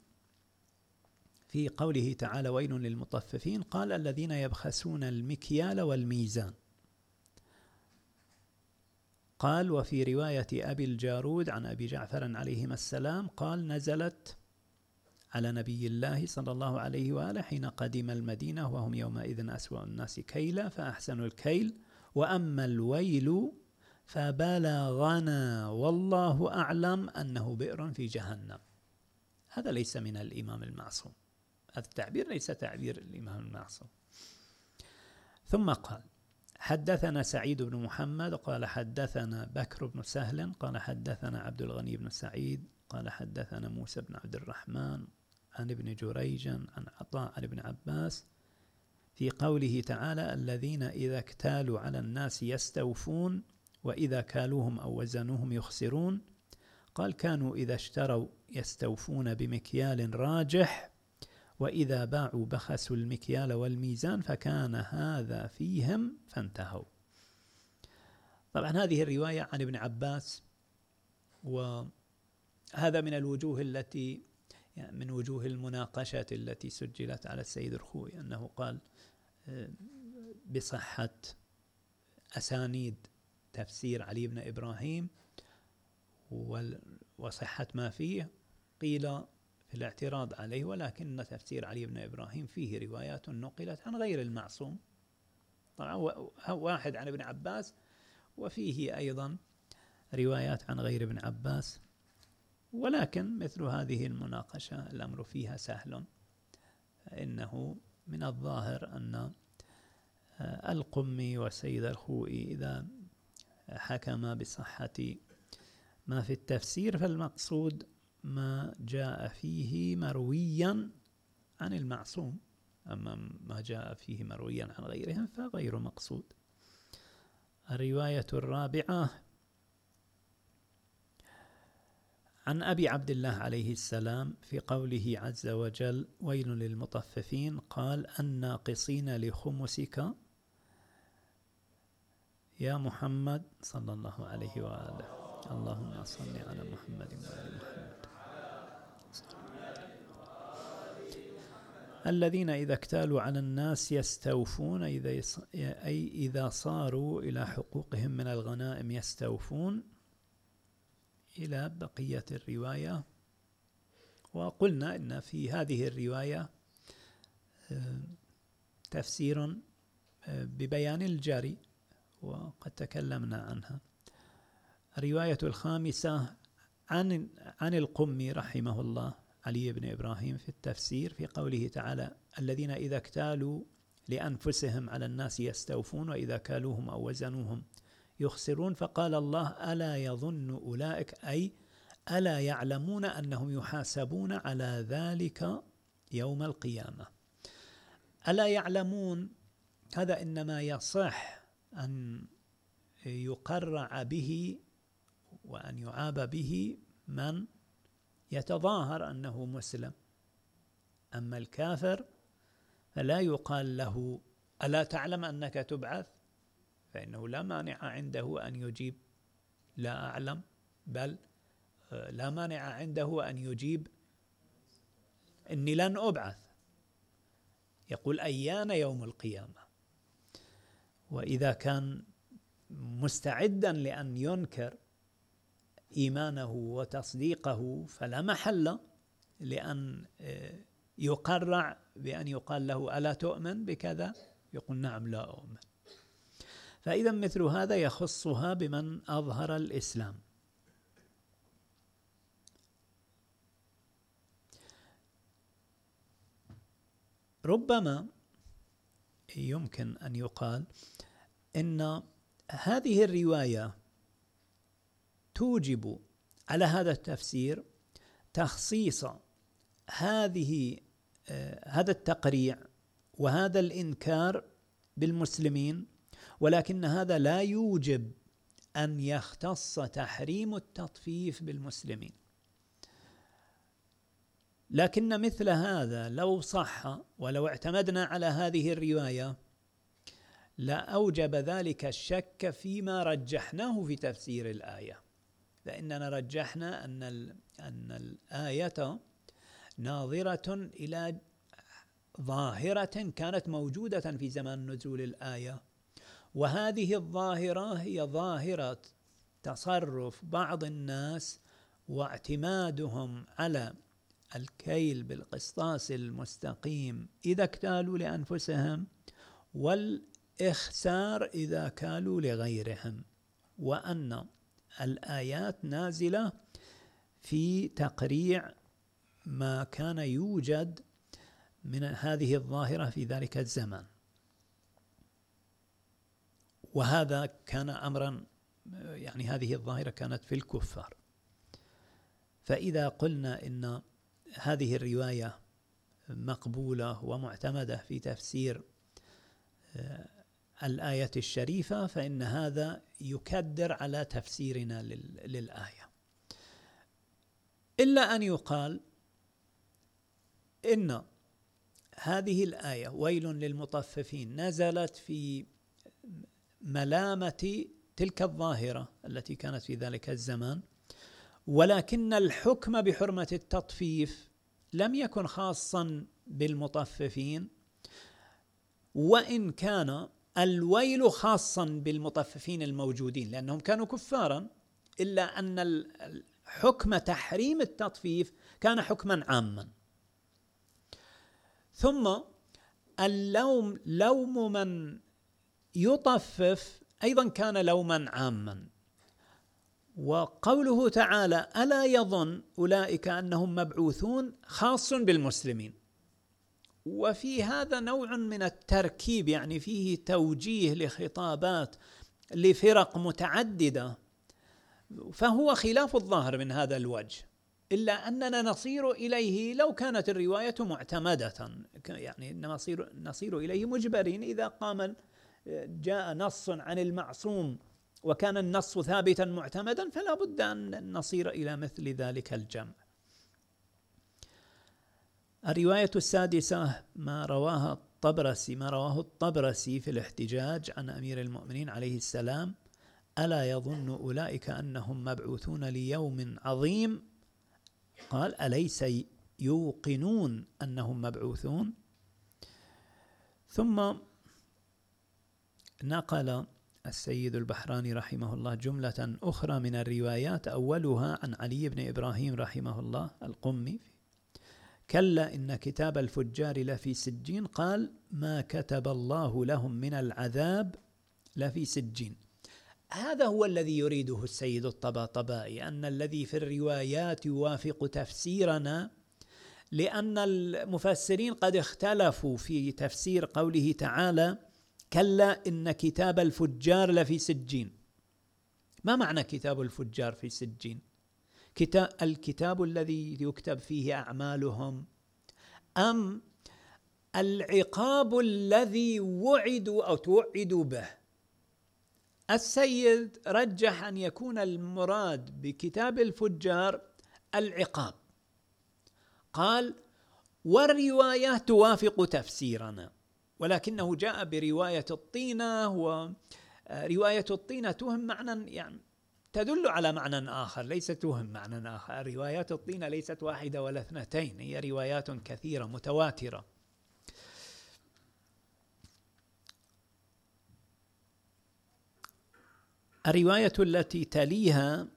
في قوله تعالى ويل للمطففين قال الذين يبخسون المكيال والميزان قال وفي رواية أبي الجارود عن أبي جعفر عليهما السلام قال نزلت على نبي الله صلى الله عليه وآله حين قدم المدينة وهم يومئذ أسوأ الناس كيلا فأحسنوا الكيل وأما الويل فبلغنا والله أعلم أنه بئر في جهنم. هذا ليس من الإمام المعصوم. هذا التعبير ليس تعبير الإمام المعصوم. ثم قال حدثنا سعيد بن محمد قال حدثنا بكر بن سهل قال حدثنا عبد الغني بن سعيد قال حدثنا موسى بن عبد الرحمن عن ابن جريج عن عطاء عن ابن عباس في قوله تعالى الذين إذا اكتالوا على الناس يستوفون وإذا كالوهم أو وزنوهم يخسرون. قال كانوا إذا اشتروا يستوفون بمكيال راجح وإذا باعوا بخسوا المكيال والميزان فكان هذا فيهم فانتهوا. طبعا هذه الرواية عن ابن عباس وهذا من الوجوه التي يعني من وجوه المناقشة التي سجلت على السيد الخوي أنه قال آه، بصحة أسانيد تفسير علي بن إبراهيم وصحة ما فيه قيل في الاعتراض عليه ولكن تفسير علي بن إبراهيم فيه روايات نقلت عن غير المعصوم. طبعا واحد عن ابن عباس وفيه أيضا روايات عن غير ابن عباس. ولكن مثل هذه المناقشة الأمر فيها سهل. إنه من الظاهر أن القمي والسيد الخوئي إذا حكم بصحة ما في التفسير فالمقصود ما جاء فيه مرويا عن المعصوم. أما ما جاء فيه مرويا عن غيرهم فغير مقصود. الرواية الرابعة عن أبي عبد الله عليه السلام في قوله عز وجل ويل للمطففين قال الناقصين لخمسك يا محمد صلى الله عليه وآله. اللهم صل على محمد وآل محمد. الذين إذا اكتالوا على الناس يستوفون إذا أي إذا صاروا إلى حقوقهم من الغنائم يستوفون. إلى بقية الرواية. وقلنا إن في هذه الرواية آه، تفسير آه، ببيان الجاري وقد تكلمنا عنها. الرواية الخامسة عن عن القمي رحمه الله علي بن إبراهيم في التفسير في قوله تعالى الذين إذا اكتالوا لأنفسهم على الناس يستوفون وإذا كالوهم أو وزنوهم يخسرون فقال الله ألا يظن أولئك؟ أي ألا يعلمون أنهم يحاسبون على ذلك يوم القيامة. ألا يعلمون؟ هذا إنما يصح أن يقرع به وأن يعاب به من يتظاهر أنه مسلم. أما الكافر فلا يقال له ألا تعلم أنك تبعث؟ فإنه لا مانع عنده أن يجيب لا أعلم بل آه، لا مانع عنده أن يجيب. إني لن أبعث. يقول أيان يوم القيامة؟ وإذا كان مستعدا لأن ينكر إيمانه وتصديقه فلا محل لأن آه، يقرع بأن يقال له ألا تؤمن بكذا؟ يقول نعم لا أؤمن. فإذا مثل هذا يخصها بمن أظهر الإسلام. ربما يمكن أن يقال إن هذه الرواية توجب على هذا التفسير تخصيص هذه آه، هذا التقريع وهذا الإنكار بالمسلمين ولكن هذا لا يوجب أن يختص تحريم التطفيف بالمسلمين. لكن مثل هذا لو صح ولو اعتمدنا على هذه الرواية لاوجب ذلك الشك فيما رجحناه في تفسير الآية. فإننا رجحنا أن أن الآية ناظرة إلى ظاهرة كانت موجودة في زمان نزول الآية. وهذه الظاهرة هي ظاهرة تصرف بعض الناس واعتمادهم على الكيل بالقسطاس المستقيم إذا اكتالوا لأنفسهم والإخسار إذا كالوا لغيرهم وأن الآيات نازلة في تقريع ما كان يوجد من هذه الظاهرة في ذلك الزمان. وهذا كان أمرا يعني هذه الظاهرة كانت في الكفار. فإذا قلنا إن هذه الرواية مقبولة ومعتمدة في تفسير آه، الآية الشريفة فإن هذا يكدر على تفسيرنا للآية. إلا أن يقال إن هذه الآية ويل للمطففين نزلت في ملامة تلك الظاهرة التي كانت في ذلك الزمان ولكن الحكم بحرمة التطفيف لم يكن خاصا بالمطففين وإن كان الويل خاصا بالمطففين الموجودين لأنهم كانوا كفارا إلا أن حكم تحريم التطفيف كان حكما عاما. ثم اللوم لوم من يطفف أيضا كان لوما عاما. وقوله تعالى ألا يظن أولئك أنهم مبعوثون خاص بالمسلمين. وفي هذا نوع من التركيب يعني فيه توجيه لخطابات لفرق متعددة فهو خلاف الظاهر من هذا الوجه. إلا أننا نصير إليه لو كانت الرواية معتمدة يعني نصير, نصير إليه مجبرين إذا قام جاء نص عن المعصوم وكان النص ثابتا معتمدا فلا بد أن نصير إلى مثل ذلك الجمع. الرواية السادسة ما رواها الطبرسي ما رواه الطبرسي في الاحتجاج عن أمير المؤمنين عليه السلام ألا يظن أولئك أنهم مبعوثون ليوم عظيم؟ قال أليس يوقنون أنهم مبعوثون؟ ثم نقل السيد البحراني رحمه الله جملة أخرى من الروايات أولها عن علي بن إبراهيم رحمه الله القمي كلا إن كتاب الفجار لفي سجين قال ما كتب الله لهم من العذاب لفي سجين هذا هو الذي يريده السيد الطباطبائي أن الذي في الروايات يوافق تفسيرنا لأن المفسرين قد اختلفوا في تفسير قوله تعالى كلا إن كتاب الفجار لفي سجين. ما معنى كتاب الفجار في سجين؟ كتاب الكتاب الذي يكتب فيه أعمالهم. أم العقاب الذي وعدوا أو توعدوا به. السيد رجح أن يكون المراد بكتاب الفجار العقاب. قال والرواية توافق تفسيرنا. ولكنه جاء برواية الطينة ورواية الطينة توهم معنى يعني تدل على معنى آخر ليست توهم معنى آخر. روايات الطينة ليست واحدة ولا اثنتين هي روايات كثيرة متواترة. الرواية التي تليها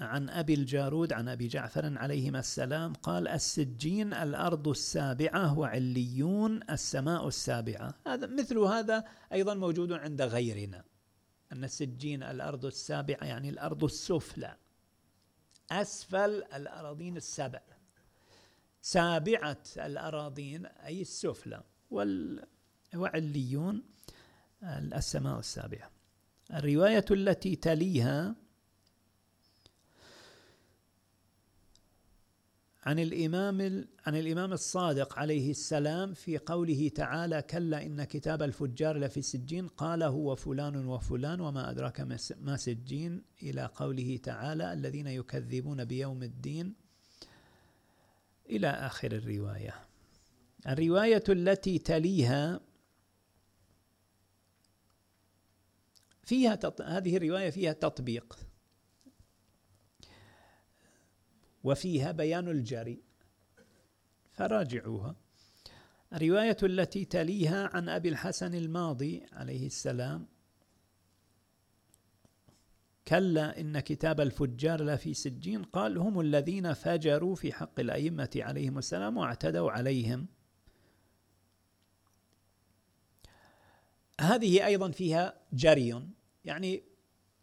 عن أبي الجارود عن أبي جعفر عليهما السلام قال السجين الأرض السابعة وعليون السماء السابعة. هذا مثل هذا أيضا موجود عند غيرنا. أن السجين الأرض السابعة يعني الأرض السفلى. أسفل الأراضين السبع. سابعة الأراضين أي السفلى. وعليون السماء السابعة. الرواية التي تليها عن الإمام عن الإمام الصادق عليه السلام في قوله تعالى كلا إن كتاب الفجار لفي سجين قال هو فلان وفلان وما أدراك ما سجين إلى قوله تعالى الذين يكذبون بيوم الدين إلى آخر الرواية. الرواية التي تليها فيها. هذه الرواية فيها تطبيق. وفيها بيان الجري. فراجعوها. الرواية التي تليها عن أبي الحسن الماضي عليه السلام. كلا إن كتاب الفجار لفي سجين. قال هم الذين فجروا في حق الأئمة عليهم السلام واعتدوا عليهم. هذه أيضا فيها جري. يعني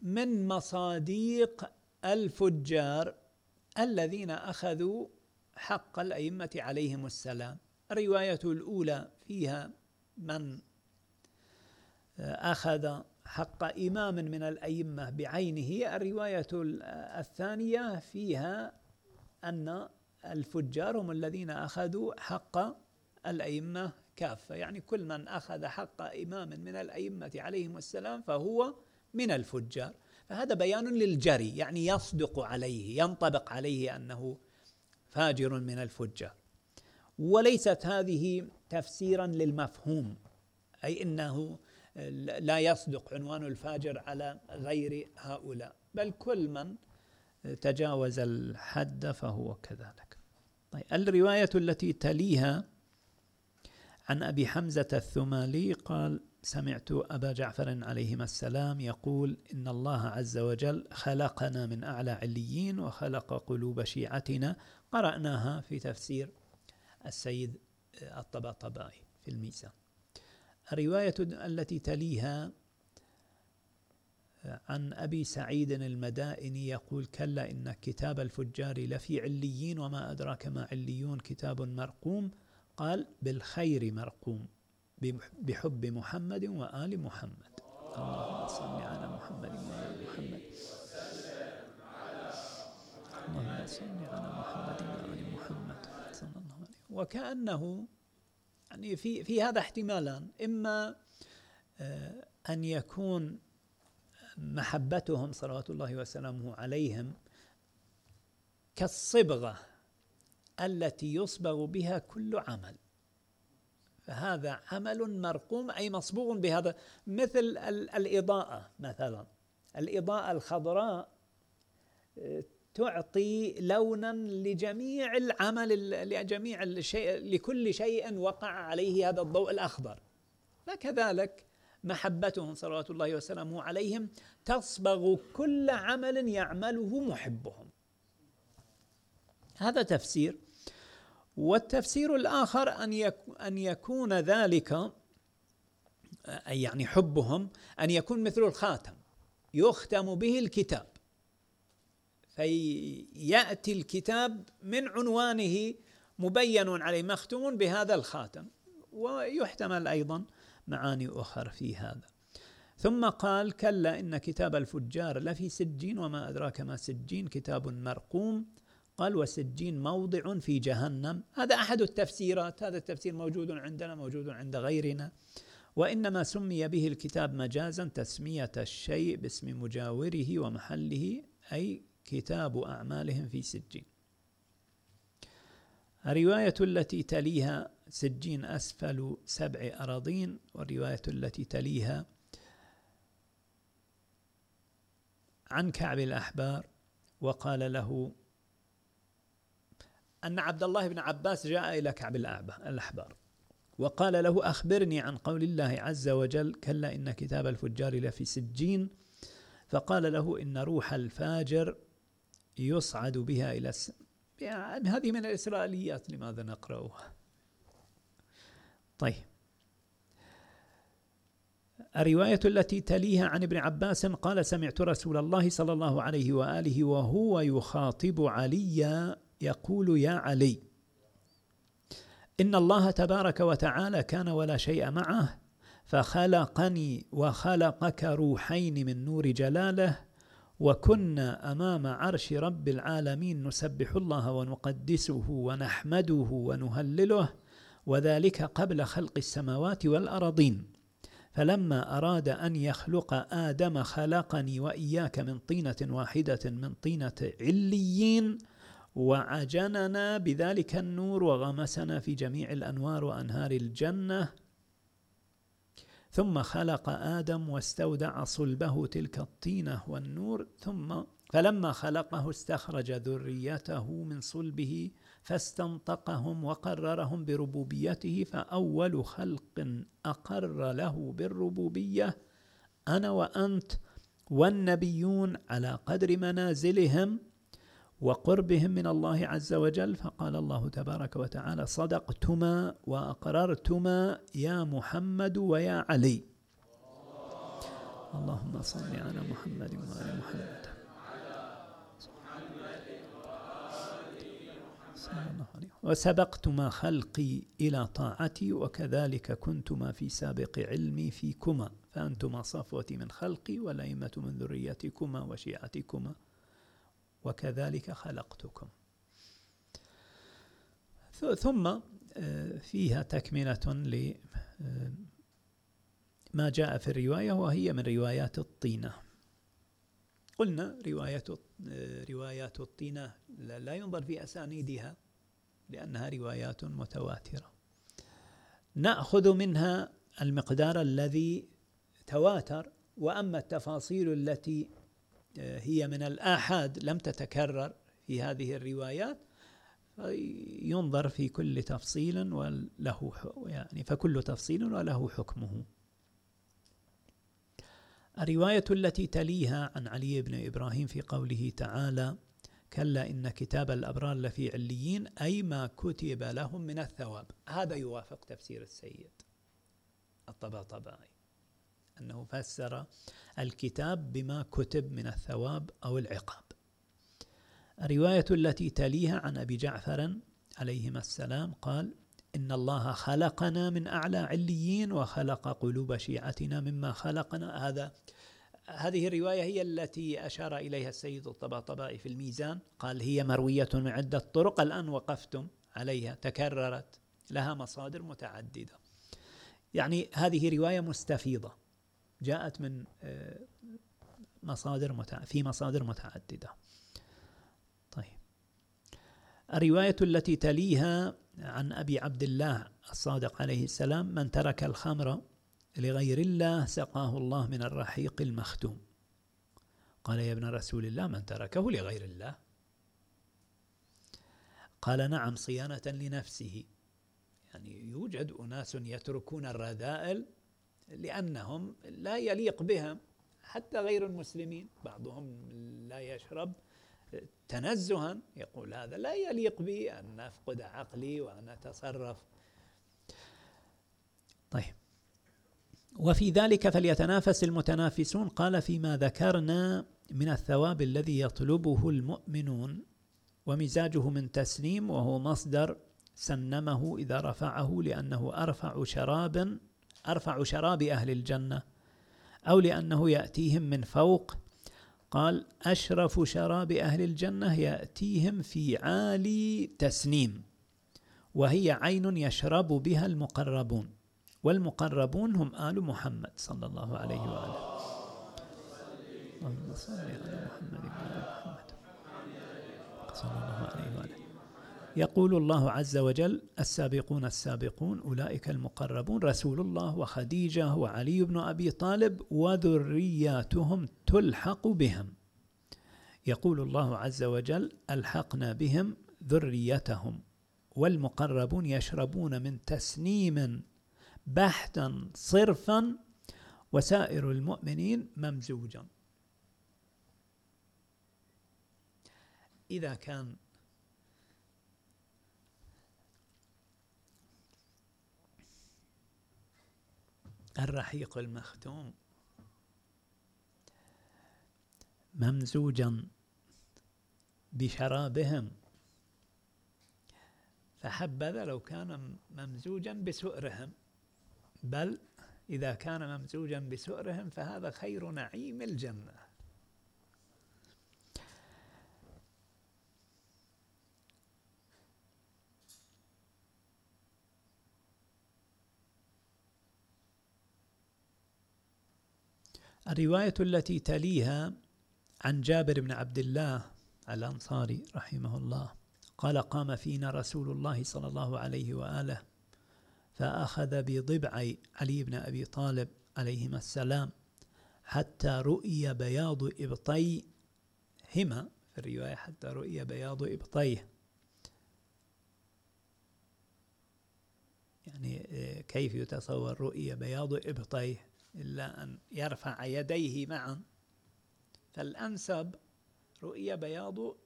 من مصاديق الفجار الذين أخذوا حق الأئمة عليهم السلام. الرواية الأولى فيها من أخذ حق إمام من الأئمة بعينه. الرواية الثانية فيها أن الفجار هم الذين أخذوا حق الأئمة كافة. يعني كل من أخذ حق إمام من الأئمة عليهم السلام فهو من الفجار. فهذا بيان للجري يعني يصدق عليه ينطبق عليه أنه فاجر من الفجار وليست هذه تفسيرا للمفهوم أي أنه لا يصدق عنوان الفاجر على غير هؤلاء بل كل من تجاوز الحد فهو كذلك. طيب الرواية التي تليها عن أبي حمزة الثمالي قال سمعت أبا جعفر عليهما السلام يقول إن الله عز وجل خلقنا من أعلى عليين وخلق قلوب شيعتنا قرأناها في تفسير السيد الطباطبائي في الميزان. الرواية التي تليها عن أبي سعيد المدائني يقول كلا إن كتاب الفجار لفي عليين وما أدراك ما عليون كتاب مرقوم. قال بالخير مرقوم. بحب محمد وآل محمد. اللهم صل على محمد وآل محمد. اللهم صل على محمد وآل محمد. صلى الله عليه وكأنه يعني في في هذا احتمالان. إما آه، أن يكون محبتهم صلوات الله وسلامه عليهم كالصبغة التي يصبغ بها كل عمل. فهذا عمل مرقوم أي مصبوغ بهذا مثل الإضاءة مثلا. الإضاءة الخضراء آه، تعطي لونا لجميع العمل لجميع الشيء لكل شيء وقع عليه هذا الضوء الأخضر. فكذلك محبتهم صلوات الله وسلامه عليهم تصبغ كل عمل يعمله محبهم. هذا تفسير والتفسير الآخر أن أن يكون ذلك أي يعني حبهم أن يكون مثل الخاتم يختم به الكتاب. فيأتي الكتاب من عنوانه مبين عليه مختوم بهذا الخاتم ويحتمل أيضا معاني أخرى في هذا. ثم قال كلا إن كتاب الفجار لفي سجين وما أدراك ما سجين كتاب مرقوم قال وسجين موضع في جهنم. هذا أحد التفسيرات. هذا التفسير موجود عندنا موجود عند غيرنا. وإنما سمي به الكتاب مجازا تسمية الشيء باسم مجاوره ومحله أي كتاب أعمالهم في سجين. الرواية التي تليها سجين أسفل سبع أراضين والرواية التي تليها عن كعب الأحبار وقال له أن عبد الله بن عباس جاء إلى كعب الأحبار وقال له أخبرني عن قول الله عز وجل كلا إن كتاب الفجار لفي سجين فقال له إن روح الفاجر يصعد بها إلى السماء يعني هذه من الإسرائيليات لماذا نقرأها؟ طيب. الرواية التي تليها عن ابن عباس قال سمعت رسول الله صلى الله عليه وآله وهو يخاطب عليا يقول يا علي إن الله تبارك وتعالى كان ولا شيء معه فخلقني وخلقك روحين من نور جلاله وكنا أمام عرش رب العالمين نسبح الله ونقدسه ونحمده ونهلله وذلك قبل خلق السماوات والأرضين. فلما أراد أن يخلق آدم خلقني وإياك من طينة واحدة من طينة عليين وعجننا بذلك النور وغمسنا في جميع الأنوار وأنهار الجنة. ثم خلق آدم واستودع صلبه تلك الطينة والنور. ثم فلما خلقه استخرج ذريته من صلبه فاستنطقهم وقررهم بربوبيته فأول خلق أقر له بالربوبية. أنا وأنت والنبيون على قدر منازلهم وقربهم من الله عز وجل فقال الله تبارك وتعالى صدقتما وأقررتما يا محمد ويا علي. اللهم صل على محمد وعلى محمد. وسبقتما خلقي إلى طاعتي وكذلك كنتما في سابق علمي فيكما فأنتما صفوتي من خلقي والأئمة من ذريتكما وشيعتكما. وكذلك خلقتكم. ثم آه، فيها تكملة لما آه، جاء في الرواية وهي من روايات الطينة. قلنا رواية آه، روايات الطينة لا ينظر في أسانيدها لأنها روايات متواترة. نأخذ منها المقدار الذي تواتر وأما التفاصيل التي هي من الآحاد لم تتكرر في هذه الروايات ينظر في كل تفصيل وله يعني فكل تفصيل وله حكمه. الرواية التي تليها عن علي بن إبراهيم في قوله تعالى كلا إن كتاب الأبرار لفي عليين أي ما كتب لهم من الثواب. هذا يوافق تفسير السيد الطباطبائي. أنه فسر الكتاب بما كتب من الثواب أو العقاب. الرواية التي تليها عن أبي جعفر عليهما السلام قال إن الله خلقنا من أعلى عليين وخلق قلوب شيعتنا مما خلقنا. هذا هذه الرواية هي التي أشار إليها السيد الطباطبائي في الميزان. قال هي مروية من عدة طرق الآن وقفتم عليها. تكررت لها مصادر متعددة. يعني هذه رواية مستفيضة. جاءت من آه، مصادر متع... في مصادر متعددة. طيب. الرواية التي تليها عن أبي عبد الله الصادق عليه السلام من ترك الخمر لغير الله سقاه الله من الرحيق المختوم. قال يا ابن رسول الله من تركه لغير الله؟ قال نعم صيانة لنفسه. يعني يوجد أناس يتركون الرذائل لأنهم لا يليق بهم. حتى غير المسلمين بعضهم لا يشرب تنزها يقول هذا لا يليق بي أن أفقد عقلي وأن أتصرف. طيب. وفي ذلك فليتنافس المتنافسون. قال فيما ذكرنا من الثواب الذي يطلبه المؤمنون ومزاجه من تسليم وهو مصدر سنمه إذا رفعه لأنه أرفع شرابا أرفع شراب أهل الجنة أو لأنه يأتيهم من فوق؟ قال أشرف شراب أهل الجنة يأتيهم في عالي تسنيم وهي عين يشرب بها المقربون والمقربون هم آل محمد صلى الله عليه وآله. اللهم صل على محمد محمد. صلى الله عليه وآله. يقول الله عز وجل السابقون السابقون أولئك المقربون رسول الله وخديجة وعلي بن أبي طالب وذرياتهم تلحق بهم. يقول الله عز وجل ألحقنا بهم ذريتهم والمقربون يشربون من تسنيم بحتا صرفا وسائر المؤمنين ممزوجا. إذا كان الرحيق المختوم. ممزوجا بشرابهم. فحبذا لو كان ممزوجا بسؤرهم. بل إذا كان ممزوجا بسؤرهم فهذا خير نعيم الجنة. الرواية التي تليها عن جابر بن عبد الله الأنصاري رحمه الله. قال قام فينا رسول الله صلى الله عليه وآله فأخذ بضبع علي بن أبي طالب عليهما السلام حتى رؤي بياض إبطيهما. في الرواية حتى رؤي بياض إبطيه. يعني آه، كيف يتصور رؤية بياض إبطيه؟ إلا أن يرفع يديه معا. فالأنسب رؤية بياض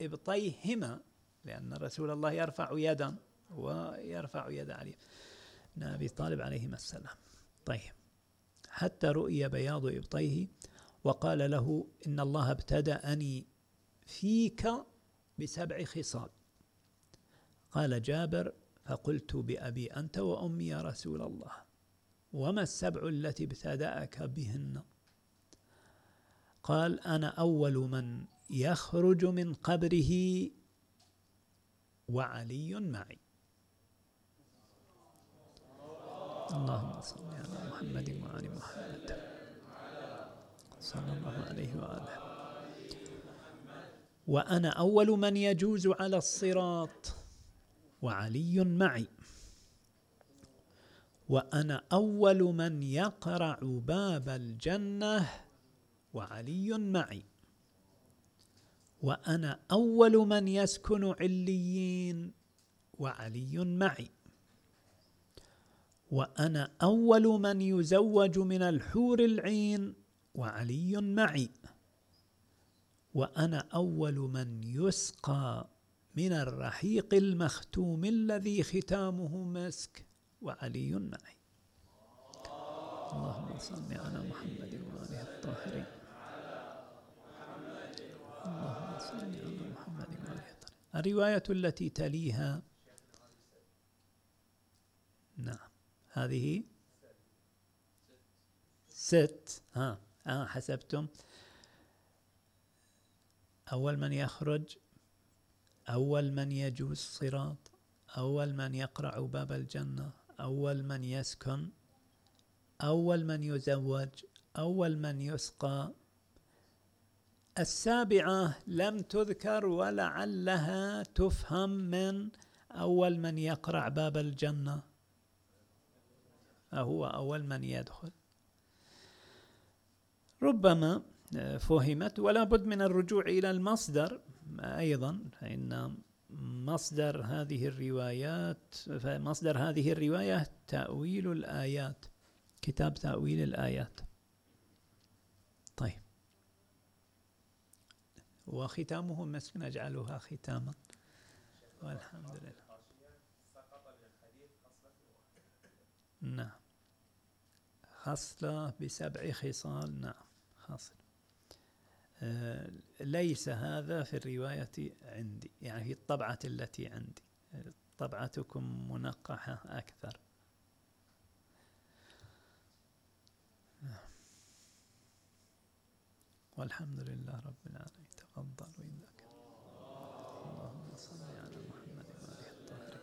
إبطيهما لأن رسول الله يرفع يدا ويرفع يد علي بن أبي طالب عليهما السلام. طيب. حتى رؤي بياض إبطيه وقال له إن الله ابتدأني فيك بسبع خصال. قال جابر فقلت بأبي أنت وأمي يا رسول الله. وما السبع التي ابتدأك بهن؟ قال أنا أول من يخرج من قبره وعلي معي. اللهم صل على محمد وعلى محمد. صلى الله عليه وآله. وأنا أول من يجوز على الصراط وعلي معي. وأنا أول من يقرع باب الجنة وعلي معي. وأنا أول من يسكن عليين وعلي معي. وأنا أول من يزوج من الحور العين وعلي معي. وأنا أول من يسقى من الرحيق المختوم الذي ختامه مسك. وعلي معي اللهم صل على محمد وآله الطاهرين. اللهم صل على محمد وآله الطاهرين. الرواية التي تليها نعم. هذه ست. ها. آه حسبتم. أول من يخرج أول من يجوز الصراط أول من يقرع باب الجنة. أول من يسكن أول من يزوج أول من يسقى. السابعة لم تذكر ولعلها تفهم من أول من يقرع باب الجنة. فهو أول من يدخل. ربما فهمت ولا بد من الرجوع إلى المصدر أيضا فإن مصدر هذه الروايات فمصدر هذه الرواية تأويل الآيات كتاب تأويل الآيات. طيب. وختامه مسك نجعلها ختاما. والحمد لله نعم. خصلة بسبع خصال. نعم. خصل آه، ليس هذا في الرواية عندي يعني في الطبعة التي عندي. طبعتكم منقحة أكثر. والحمد لله رب العالمين. تفضل وإنك. اللهم صل على محمد وآله الطاهرين.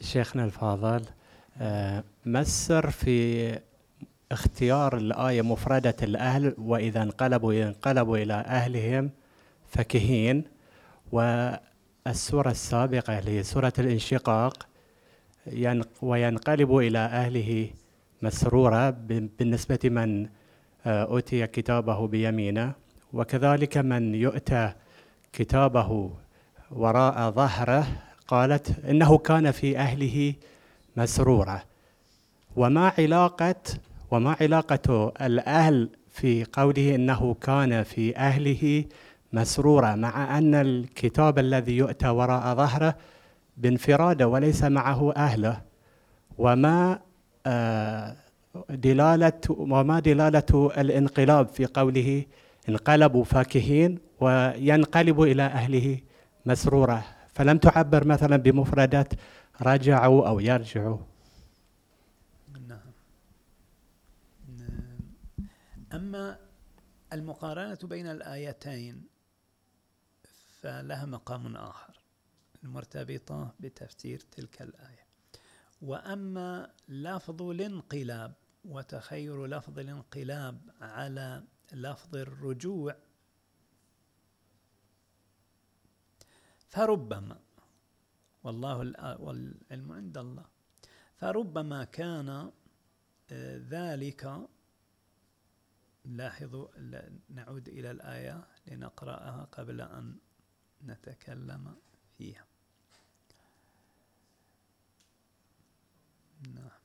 شيخنا الفاضل آه، ما السر في اختيار الآية مفردة الأهل وإذا انقلبوا ينقلبوا إلى أهلهم فكهين. والسورة السابقة اللي هي سورة الانشقاق وينقلب إلى أهله مسرورا بالنسبة من آه، أوتي كتابه بيمينه. وكذلك من يؤتى كتابه وراء ظهره قالت إنه كان في أهله مسرورة. وما علاقة وما علاقة الأهل في قوله إنه كان في أهله مسرورة مع أن الكتاب الذي يؤتى وراء ظهره بانفراده وليس معه أهله. وما آه، دلالة وما دلالة الانقلاب في قوله انقلبوا فاكهين وينقلب إلى أهله مسرورة. فلم تعبر مثلا بمفردات رجعوا أو يرجعوا. نعم. أما المقارنة بين الآيتين فلها مقام آخر المرتبطة بتفسير تلك الآية. وأما لفظ الانقلاب وتخير لفظ الانقلاب على لفظ الرجوع فربما والله والعلم عند الله. فربما كان آه، ذلك لاحظوا نعود إلى الآية لنقرأها قبل أن نتكلم فيها. نعم.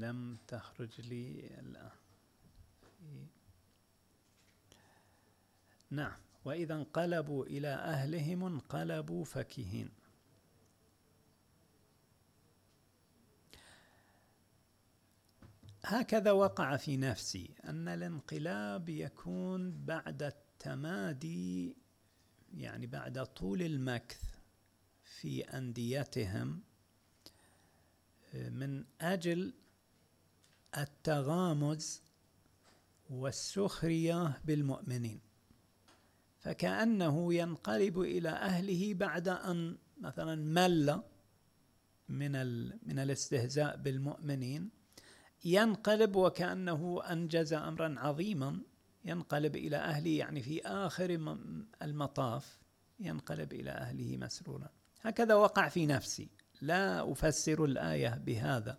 لم تخرج لي الآن. نعم وإذا انقلبوا إلى أهلهم انقلبوا فكهين. هكذا وقع في نفسي أن الانقلاب يكون بعد التمادي يعني بعد طول المكث في أنديتهم من أجل التغامز والسخرية بالمؤمنين. فكأنه ينقلب إلى أهله بعد أن مثلا مل من من الاستهزاء بالمؤمنين. ينقلب وكأنه أنجز أمرا عظيما. ينقلب إلى أهله يعني في آخر المطاف. ينقلب إلى أهله مسرورا. هكذا وقع في نفسي. لا أفسر الآية بهذا.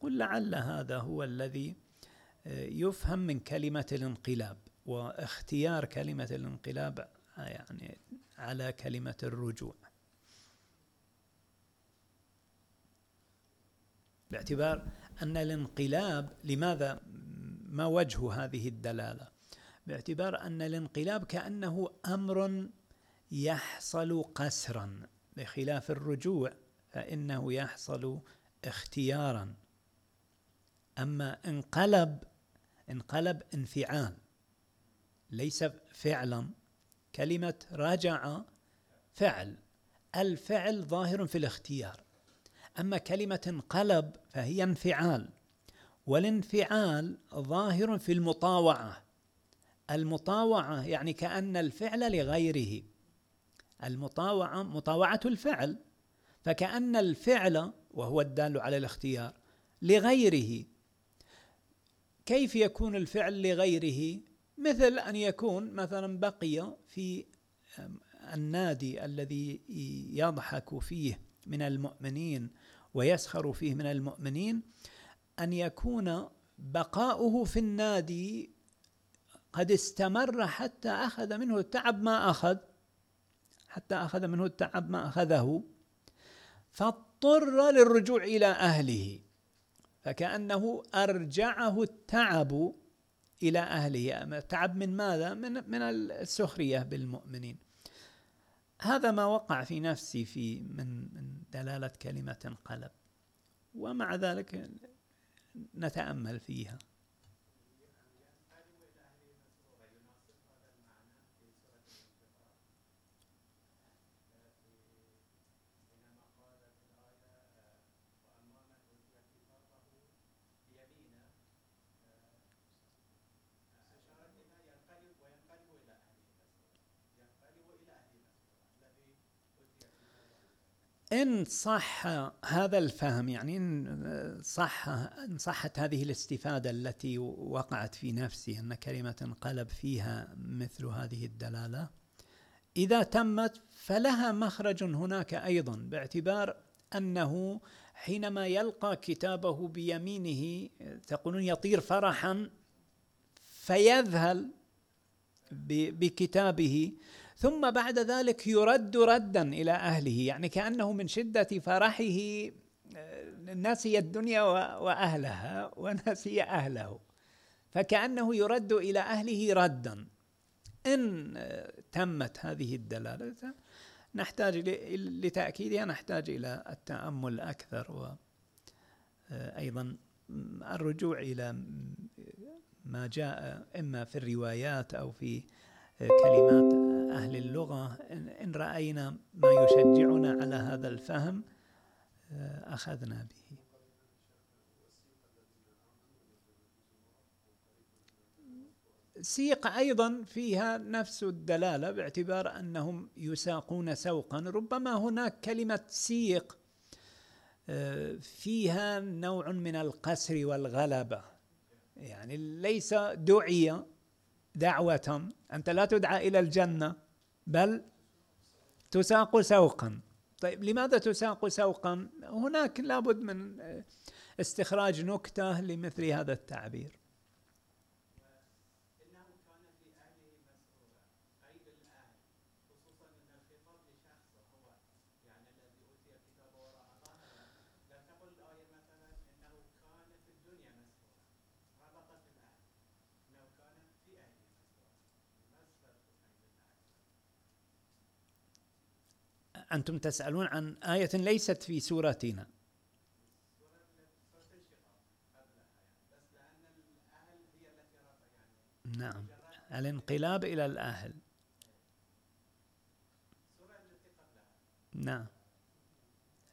قل لعل هذا هو الذي آه، يفهم من كلمة الانقلاب واختيار كلمة الانقلاب آه، يعني على كلمة الرجوع. باعتبار أن الانقلاب لماذا ما وجه هذه الدلالة؟ باعتبار أن الانقلاب كأنه أمر يحصل قسرا بخلاف الرجوع فإنه يحصل اختيارا. أما انقلب انقلب انفعال ليس فعلا. كلمة رجع فعل. الفعل ظاهر في الاختيار. أما كلمة انقلب فهي انفعال. والانفعال ظاهر في المطاوعة. المطاوعة يعني كأن الفعل لغيره. المطاوعة مطاوعة الفعل. فكأن الفعل وهو الدال على الاختيار لغيره. كيف يكون الفعل لغيره؟ مثل أن يكون مثلا بقي في النادي الذي يضحك فيه من المؤمنين ويسخر فيه من المؤمنين أن يكون بقاؤه في النادي قد استمر حتى أخذ منه التعب ما أخذ حتى أخذ منه التعب ما أخذه فاضطر للرجوع إلى أهله. فكأنه أرجعه التعب إلى أهله. التعب من ماذا؟ من من السخرية بالمؤمنين. هذا ما وقع في نفسي في من من دلالة كلمة انقلب ومع ذلك نتأمل فيها. إن صح هذا الفهم يعني إن صح إن صحت هذه الاستفادة التي وقعت في نفسي أن كلمة انقلب فيها مثل هذه الدلالة إذا تمت فلها مخرج هناك أيضا باعتبار أنه حينما يلقى كتابه بيمينه تقولون يطير فرحا فيذهل بكتابه ثم بعد ذلك يرد ردا إلى أهله يعني كأنه من شدة فرحه آه، نسي الدنيا وأهلها ونسي أهله. فكأنه يرد إلى أهله ردا. إن آه، تمت هذه الدلالة نحتاج لتأكيدها نحتاج إلى التأمل أكثر وأيضا آه، الرجوع إلى ما جاء إما في الروايات أو في كلمات أهل اللغة إن رأينا ما يشجعنا على هذا الفهم آه، أخذنا به. سيق أيضا فيها نفس الدلالة باعتبار أنهم يساقون سوقا. ربما هناك كلمة سيق آه، فيها نوع من القسر والغلبة. يعني ليس دعي دعوة. أنت لا تدعى إلى الجنة بل تساق سوقا. طيب لماذا تساق سوقا؟ هناك لابد من استخراج نكتة لمثل هذا التعبير. أنتم تسألون عن آية ليست في سورتنا نعم. الانقلاب إلى الأهل. نعم.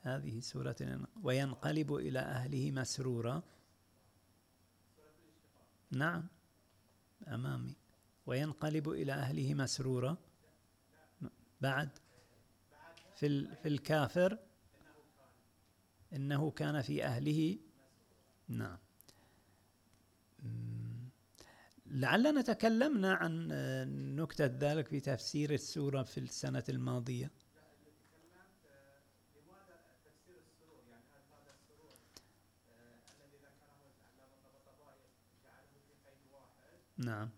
هذه سورة وينقلب إلى أهله مسرورا. نعم. أمامي. وينقلب إلى أهله مسرورا. بعد. في في الكافر. إنه كان في أهله. نعم. لعلنا تكلمنا عن نكتة ذلك في تفسير السورة في السنة الماضية. نعم.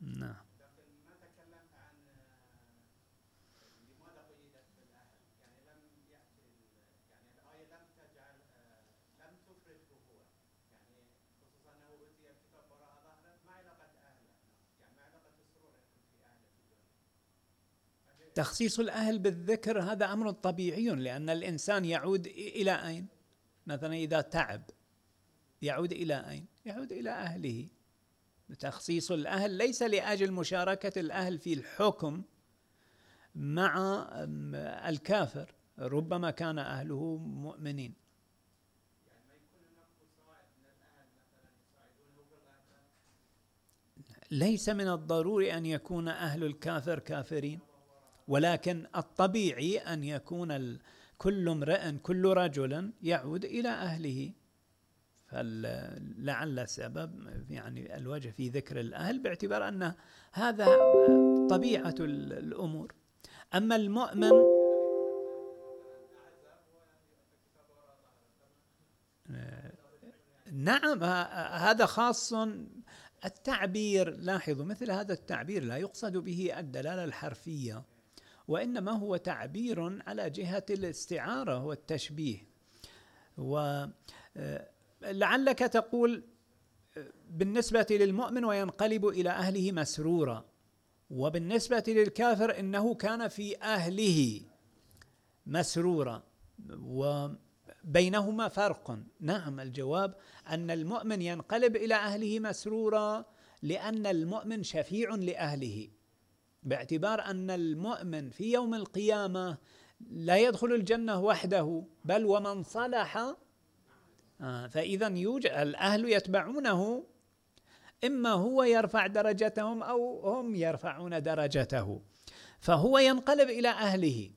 نعم. تخصيص الأهل بالذكر هذا أمر طبيعي لأن الإنسان يعود إلى أين؟ مثلا إذا تعب يعود إلى أين؟ يعود إلى أهله تخصيص الأهل ليس لأجل مشاركة الأهل في الحكم مع الكافر ربما كان أهله مؤمنين ليس من الضروري أن يكون أهل الكافر كافرين ولكن الطبيعي أن يكون كل امرئ كل رجل يعود إلى أهله. فلعل السبب يعني الوجه في ذكر الأهل باعتبار أن هذا طبيعة الأمور. أما المؤمن نعم هذا خاص. التعبير لاحظوا مثل هذا التعبير لا يقصد به الدلالة الحرفية. وإنما هو تعبير على جهة الاستعارة والتشبيه. ولعلك تقول بالنسبة للمؤمن وينقلب إلى أهله مسرورا وبالنسبة للكافر إنه كان في أهله مسرورا وبينهما فرق. نعم الجواب أن المؤمن ينقلب إلى أهله مسرورا لأن المؤمن شفيع لأهله. باعتبار أن المؤمن في يوم القيامة لا يدخل الجنة وحده بل ومن صلح. آه فإذا يوجد الأهل يتبعونه إما هو يرفع درجتهم أو هم يرفعون درجته. فهو ينقلب إلى أهله.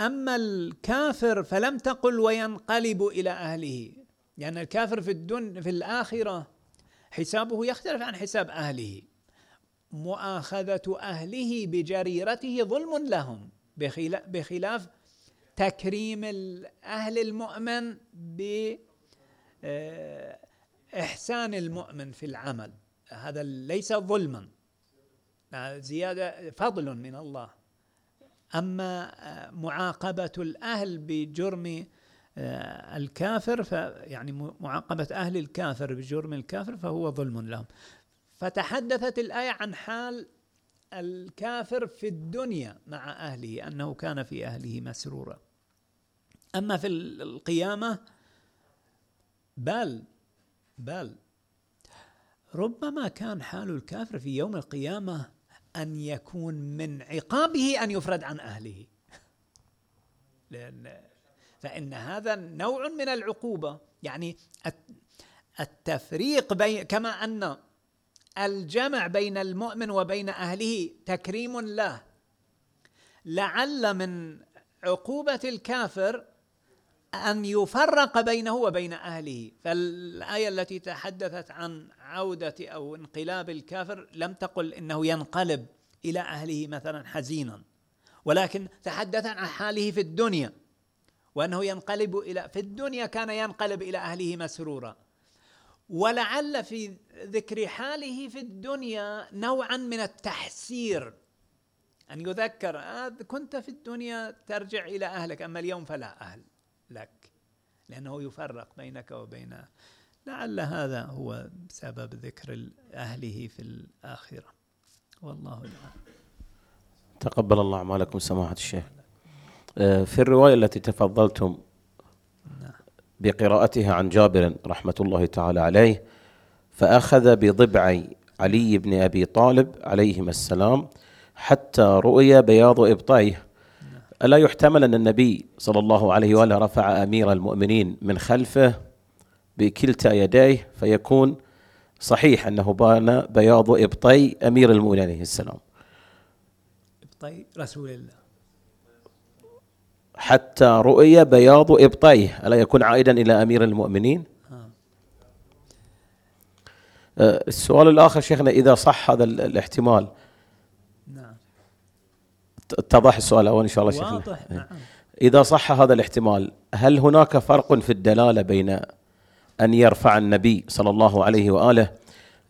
أما الكافر فلم تقل وينقلب إلى أهله. لأن يعني الكافر في الدن في الآخرة حسابه يختلف عن حساب أهله. مؤاخذة أهله بجريرته ظلم لهم بخلاف تكريم أهل المؤمن بإحسان المؤمن في العمل. هذا ليس ظلما. زيادة فضل من الله. أما معاقبة الأهل بجرم الكافر يعني معاقبة أهل الكافر بجرم الكافر فهو ظلم لهم. فتحدثت الآية عن حال الكافر في الدنيا مع أهله أنه كان في أهله مسرورا. أما في القيامة بل بل ربما كان حال الكافر في يوم القيامة أن يكون من عقابه أن يفرد عن أهله. لأن فإن هذا نوع من العقوبة يعني التفريق بين كما أن الجمع بين المؤمن وبين أهله تكريم له. لعل من عقوبة الكافر أن يفرق بينه وبين أهله. فالآية التي تحدثت عن عودة أو انقلاب الكافر لم تقل إنه ينقلب إلى أهله مثلا حزينا ولكن تحدث عن حاله في الدنيا وأنه ينقلب إلى في الدنيا كان ينقلب إلى أهله مسرورا. ولعل في ذكر حاله في الدنيا نوعا من التحسير. أن يذكر آه كنت في الدنيا ترجع إلى أهلك أما اليوم فلا أهل لك لأنه يفرق بينك وبين. لعل هذا هو سبب ذكر أهله في الآخرة. والله أعلم. تقبل الله أعمالكم سماحة الشيخ. آه، في الرواية التي تفضلتم بقراءتها عن جابر رحمة الله تعالى عليه فأخذ بضبع علي بن أبي طالب عليهما السلام حتى رؤي بياض إبطيه. ألا يحتمل أن النبي صلى الله عليه وآله رفع أمير المؤمنين من خلفه بكلتا يديه فيكون صحيح أنه بان بياض إبطي أمير المؤمنين عليه السلام. إبطي رسول الله. حتى رؤي بياض إبطيه. ألا يكون عائدا إلى أمير المؤمنين؟ آه. السؤال الآخر شيخنا إذا صح هذا الاحتمال؟ نعم. اتضح السؤال الأول إن شاء الله شيخنا. واضح نعم. إذا صح هذا الاحتمال هل هناك فرق في الدلالة بين أن يرفع النبي صلى الله عليه وآله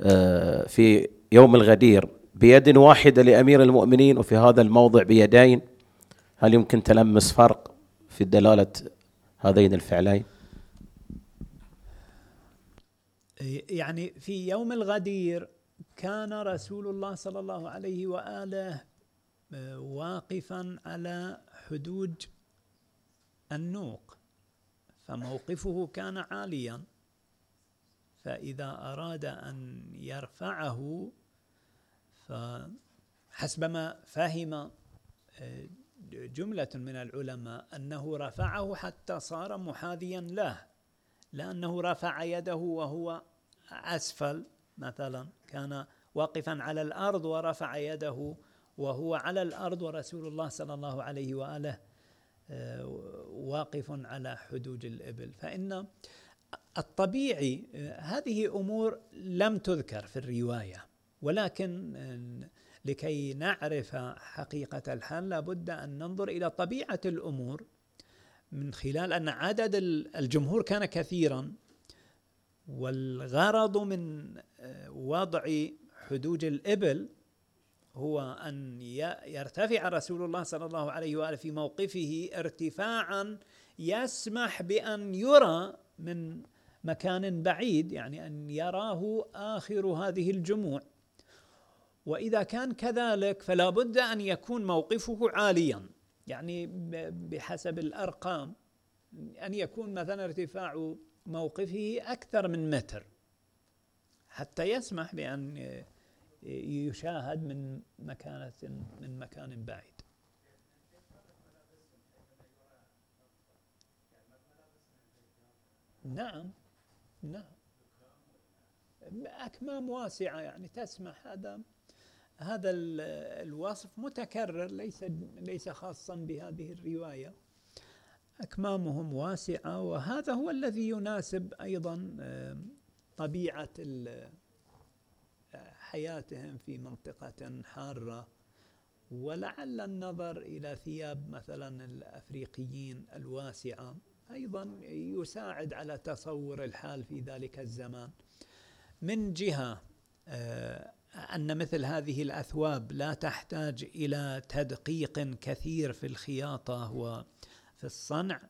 آه، في يوم الغدير بيد واحدة لأمير المؤمنين وفي هذا الموضع بيدين؟ هل يمكن تلمس فرق في دلالة هذين الفعلين؟ يعني في يوم الغدير كان رسول الله صلى الله عليه وآله آه، واقفا على حدود النوق فموقفه كان عاليا. فإذا أراد أن يرفعه فحسب ما فهم آه، جملة من العلماء أنه رفعه حتى صار محاذيا له لأنه رفع يده وهو أسفل مثلا كان واقفا على الأرض ورفع يده وهو على الأرض ورسول الله صلى الله عليه وآله آه، واقف على حدود الإبل. فإن الطبيعي آه، هذه أمور لم تذكر في الرواية ولكن آه، لكي نعرف حقيقة الحال لابد أن ننظر إلى طبيعة الأمور. من خلال أن عدد الجمهور كان كثيرا والغرض من آه، وضع حدود الإبل هو أن يرتفع رسول الله صلى الله عليه وآله في موقفه ارتفاعا يسمح بأن يرى من مكان بعيد يعني أن يراه آخر هذه الجموع. وإذا كان كذلك فلا بد أن يكون موقفه عاليا. يعني بحسب الأرقام أن يكون مثلا ارتفاع موقفه أكثر من متر. حتى يسمح بأن يشاهد من مكانة من مكان بعيد. نعم نعم. أكمام واسعة يعني تسمح هذا هذا الوصف متكرر ليس ليس خاصا بهذه الرواية. أكمامهم واسعة وهذا هو الذي يناسب أيضا طبيعة حياتهم في منطقة حارة. ولعل النظر إلى ثياب مثلا الأفريقيين الواسعة أيضا يساعد على تصور الحال في ذلك الزمان. من جهة أن مثل هذه الأثواب لا تحتاج إلى تدقيق كثير في الخياطة وفي الصنع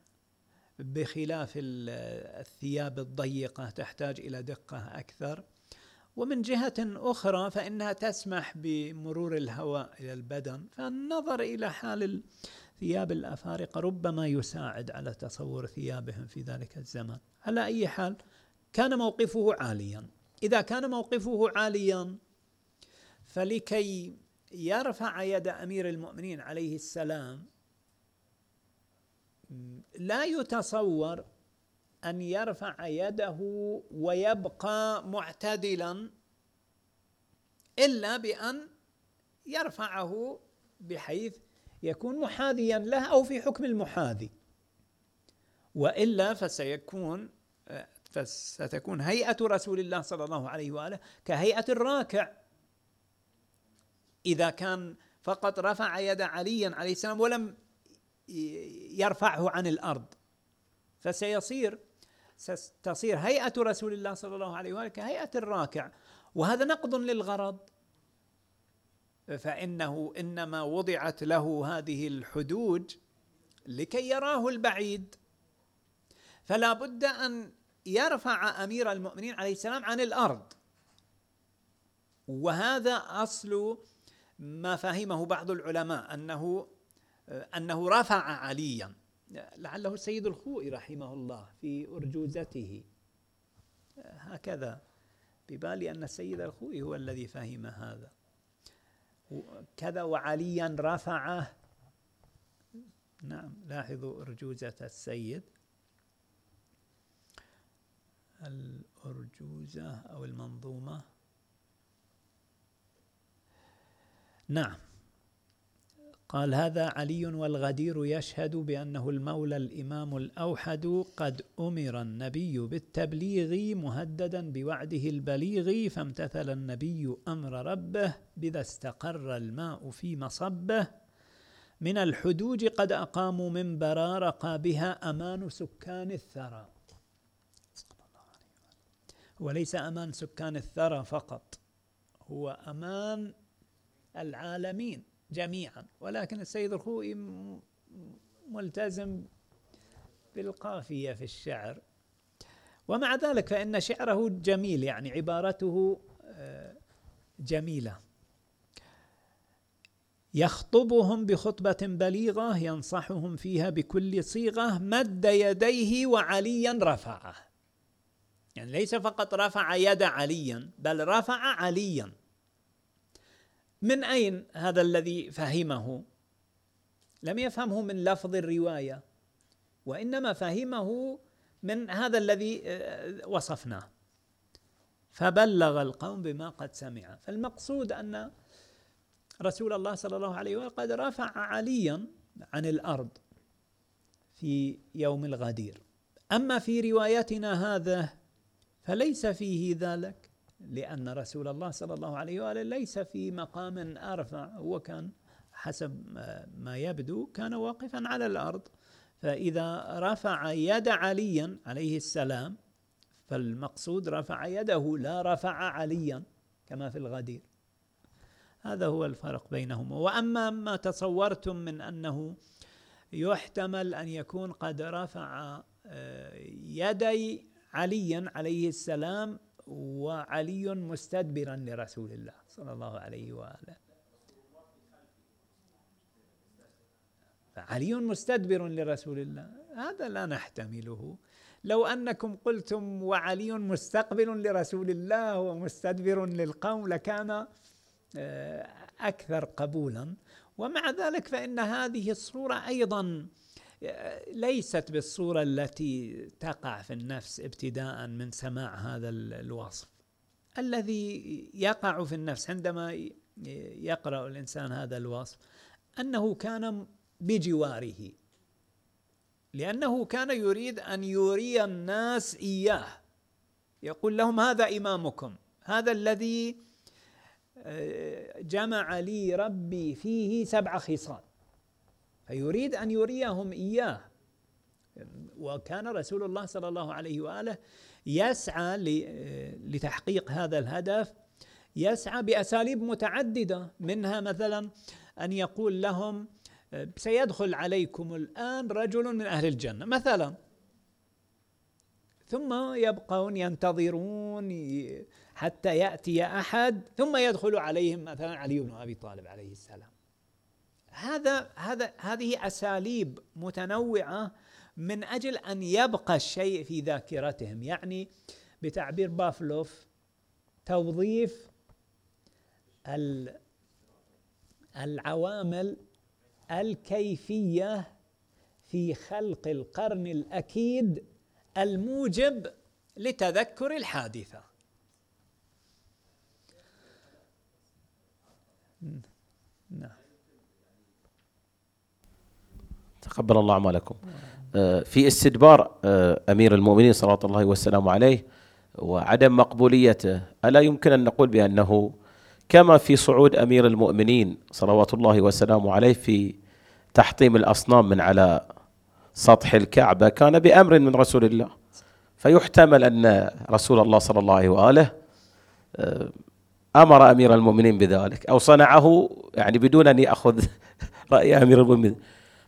بخلاف الثياب الضيقة تحتاج إلى دقة أكثر. ومن جهة أخرى فإنها تسمح بمرور الهواء إلى البدن فالنظر إلى حال ثياب الأفارقة ربما يساعد على تصور ثيابهم في ذلك الزمان على أي حال كان موقفه عاليا. إذا كان موقفه عاليا فلكي يرفع يد أمير المؤمنين عليه السلام لا يتصور أن يرفع يده ويبقى معتدلا إلا بأن يرفعه بحيث يكون محاذيا له أو في حكم المحاذي. وإلا فسيكون فستكون هيئة رسول الله صلى الله عليه وآله كهيئة الراكع. إذا كان فقط رفع يد علي عليه السلام ولم يرفعه عن الأرض. فسيصير تصير هيئة رسول الله صلى الله عليه وآله كهيئة الراكع. وهذا نقض للغرض. فإنه إنما وضعت له هذه الحدود لكي يراه البعيد. فلا بد أن يرفع أمير المؤمنين عليه السلام عن الأرض. وهذا أصل ما فهمه بعض العلماء أنه أنه رفع عليا. لعله السيد الخوئي رحمه الله في أرجوزته. هكذا ببالي أن السيد الخوئي هو الذي فهم هذا. كذا وعليا رفعه. نعم لاحظوا أرجوزة السيد. الأرجوزة أو المنظومة. نعم. قال هذا علي والغدير يشهد بأنه المولى الإمام الأوحد قد أمر النبي بالتبليغ مهددا بوعده البليغ فامتثل النبي أمر ربه بذا استقر الماء في مصبه. من الحدوج قد أقاموا من برارق بها أمان سكان الثرى. وليس أمان سكان الثرى فقط هو أمان العالمين جميعا. ولكن السيد الخوئي ملتزم بالقافية في الشعر. ومع ذلك فإن شعره جميل يعني عبارته آه، جميلة. يخطبهم بخطبة بليغة ينصحهم فيها بكل صيغة مد يديه وعليا رفعه. يعني ليس فقط رفع يد عليا بل رفع عليا. من أين هذا الذي فهمه؟ لم يفهمه من لفظ الرواية وإنما فهمه من هذا الذي آه، وصفناه. فبلغ القوم بما قد سمع. فالمقصود أن رسول الله صلى الله عليه وسلم قد رفع عليا عن الأرض في يوم الغدير. أما في روايتنا هذا فليس فيه ذلك. لأن رسول الله صلى الله عليه وآله ليس في مقام أرفع هو كان حسب ما يبدو كان واقفا على الأرض. فإذا رفع يد علي عليه السلام فالمقصود رفع يده لا رفع عليا كما في الغدير. هذا هو الفرق بينهما. وأما ما تصورتم من أنه يحتمل أن يكون قد رفع آه، يدي علي عليه السلام وعلي مستدبرا لرسول الله صلى الله عليه وآله. فعلي مستدبر لرسول الله هذا لا نحتمله. لو أنكم قلتم وعلي مستقبل لرسول الله ومستدبر للقوم لكان آه، أكثر قبولا. ومع ذلك فإن هذه الصورة أيضا ليست بالصورة التي تقع في النفس ابتداء من سماع هذا الوصف. الذي يقع في النفس عندما يقرأ الإنسان هذا الوصف أنه كان بجواره لأنه كان يريد أن يري الناس إياه. يقول لهم هذا إمامكم هذا الذي آه، جمع لي ربي فيه سبع خصال. فيريد أن يريهم إياه. وكان رسول الله صلى الله عليه وآله يسعى لتحقيق هذا الهدف يسعى بأساليب متعددة منها مثلا أن يقول لهم سيدخل عليكم الآن رجل من أهل الجنة. مثلا. ثم يبقون ينتظرون حتى يأتي أحد ثم يدخل عليهم مثلا علي بن أبي طالب عليه السلام. هذا هذا هذه أساليب متنوعة من أجل أن يبقى الشيء في ذاكرتهم. يعني بتعبير بافلوف توظيف العوامل الكيفية في خلق القرن الأكيد الموجب لتذكر الحادثة. نعم. تقبل الله أعمالكم. آه، في استدبار آه، أمير المؤمنين صلى الله وسلامه عليه وعدم مقبوليته ألا يمكن أن نقول بأنه كما في صعود أمير المؤمنين صلوات الله وسلامه عليه في تحطيم الأصنام من على سطح الكعبة كان بأمر من رسول الله. فيحتمل أن رسول الله صلى الله عليه وآله آه، أمر أمير المؤمنين بذلك أو صنعه يعني بدون أن يأخذ رأي أمير المؤمنين.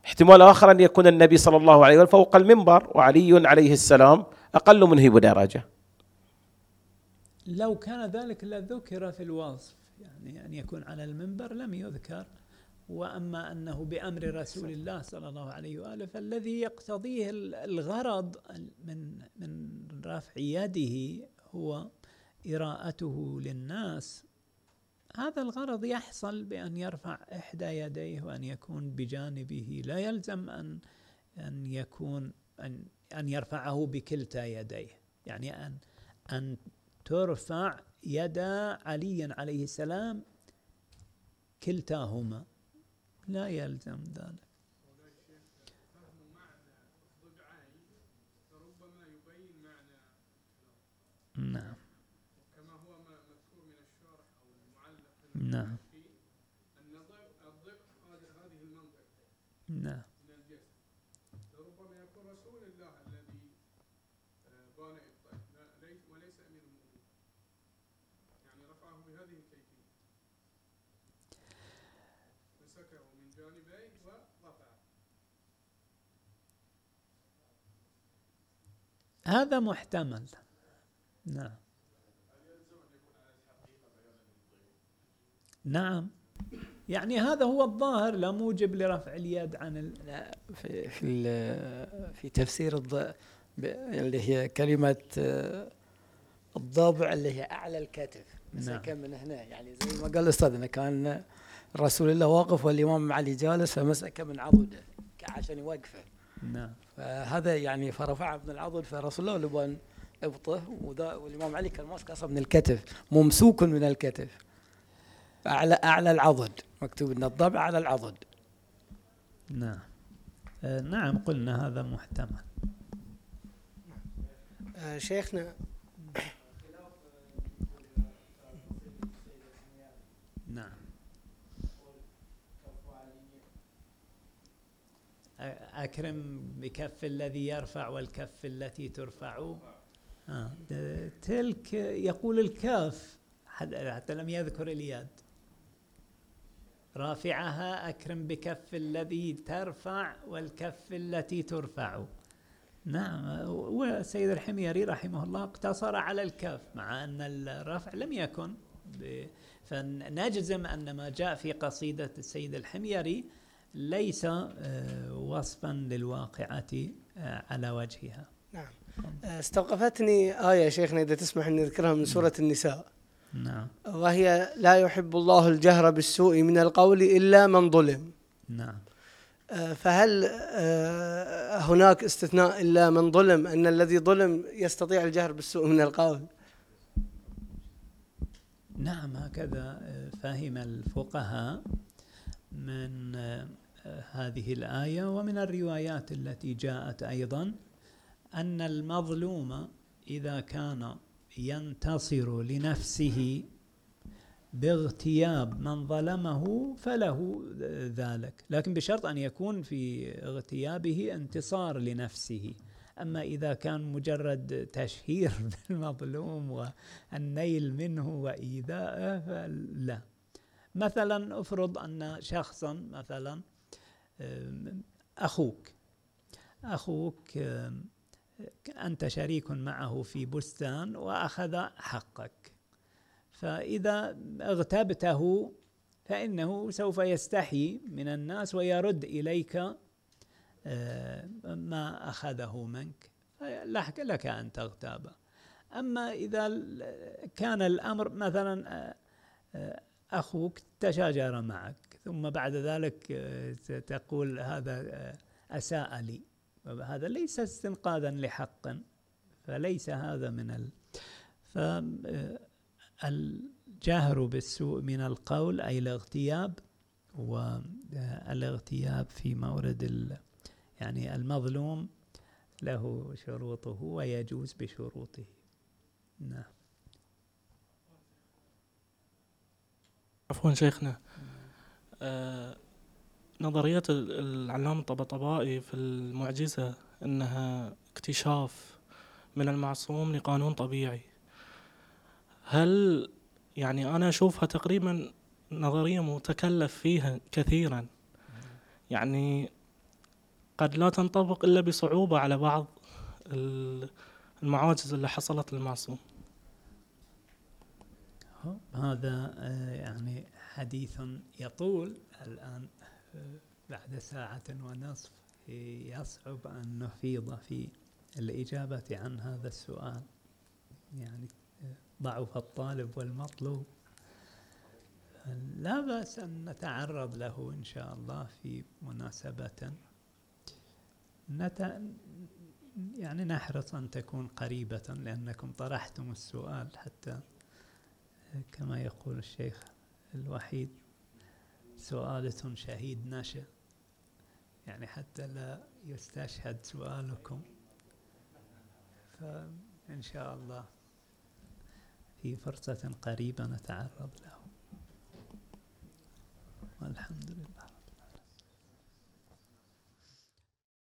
احتمال آخر أن يكون النبي صلى الله عليه وسلم فوق المنبر وعلي عليه السلام أقل منه بدرجة لو كان ذلك لذكر في الوصف يعني أن يكون على المنبر لم يذكر وأما أنه بأمر رسول الله صلى الله عليه وآله فالذي يقتضيه الغرض من من رفع يده هو إراءته للناس هذا الغرض يحصل بأن يرفع إحدى يديه وأن يكون بجانبه. لا يلزم أن أن يكون أن أن يرفعه بكلتا يديه. يعني أن أن ترفع يدا علي عليه السلام كلتاهما. لا يلزم ذلك. نعم كما هو مذكور من الشارح أو المعلق نعم. النظر الضبط هذه المنطقة نعم. من الجسد لربما يكون رسول الله الذي بان ابطال وليس امير المؤمنين يعني رفعه بهذه الكيفيه مسكه من جانبيه ورفعه هذا محتمل. نعم. نعم. يعني هذا هو الظاهر لا موجب لرفع اليد عن ال... لا في في, في تفسير الض... اللي هي كلمة الضابع اللي هي أعلى الكتف نعم. من هنا؟ يعني زي ما قال الأستاذ أنه كان رسول الله واقف والإمام علي جالس فمسك من عضده عشان يوقفه. نعم. فهذا يعني فرفع من العضد فرسول الله لبان إبطه والإمام علي كان ماسك أصلا من الكتف ممسوك من الكتف. اعلى أعلى العضد. مكتوب إن الضبع على العضد. نعم. آه نعم قلنا هذا محتمل. آه شيخنا. نعم. أكرم بكف الذي يرفع والكف التي ترفع. آه. تلك يقول الكاف حتى لم يذكر اليد. رافعها أكرم بكف الذي ترفع والكف التي ترفع. نعم والسيد الحميري رحمه الله اقتصر على الكف مع أن الرفع لم يكن فنجزم أن ما جاء في قصيدة السيد الحميري ليس آه، وصفا للواقعة آه، على وجهها. نعم. استوقفتني آية شيخنا إذا تسمح أن نذكرها من سورة النساء. نعم. وهي لا يحب الله الجهر بالسوء من القول إلا من ظلم. نعم. آه، فهل آه، هناك استثناء إلا من ظلم؟ أن الذي ظلم يستطيع الجهر بالسوء من القول. نعم هكذا آه، فهم الفقهاء من هذه الآية ومن الروايات التي جاءت أيضا أن المظلوم إذا كان ينتصر لنفسه باغتياب من ظلمه فله ذلك. لكن بشرط أن يكون في اغتيابه انتصار لنفسه. أما إذا كان مجرد تشهير بالمظلوم والنيل منه وإيذاءه فلا. مثلا افرض أن شخصا مثلا أخوك. أخوك أنت شريك معه في بستان وأخذ حقك. فإذا اغتبته فإنه سوف يستحي من الناس ويرد إليك آه، ما أخذه منك. لك أن تغتاب. أما إذا كان الأمر مثلا آه، آه، أخوك تشاجر معك ثم بعد ذلك تقول هذا أساء لي. هذا ليس استنقاذا لحق فليس هذا من ال فالجهر بالسوء من القول أي الاغتياب والاغتياب في مورد ال يعني المظلوم له شروطه ويجوز بشروطه. نعم. عفوا شيخنا. آه نظرية العلامة الطبطبائي في المعجزة أنها اكتشاف من المعصوم لقانون طبيعي. هل يعني أنا أشوفها تقريبا نظرية متكلف فيها كثيرا. يعني قد لا تنطبق إلا بصعوبة على بعض المعاجز اللي حصلت للمعصوم. هذا آه، يعني حديث يطول الآن. بعد ساعة ونصف يصعب أن نفيض في الإجابة عن هذا السؤال. يعني ضعف الطالب والمطلوب. لا بأس أن نتعرض له إن شاء الله في مناسبة. نت يعني نحرص أن تكون قريبة لأنكم طرحتم السؤال حتى كما يقول الشيخ الوحيد. سؤالة شهيد نشأ. يعني حتى لا يستشهد سؤالكم. فإن شاء الله في فرصة قريبة نتعرض له. والحمد لله.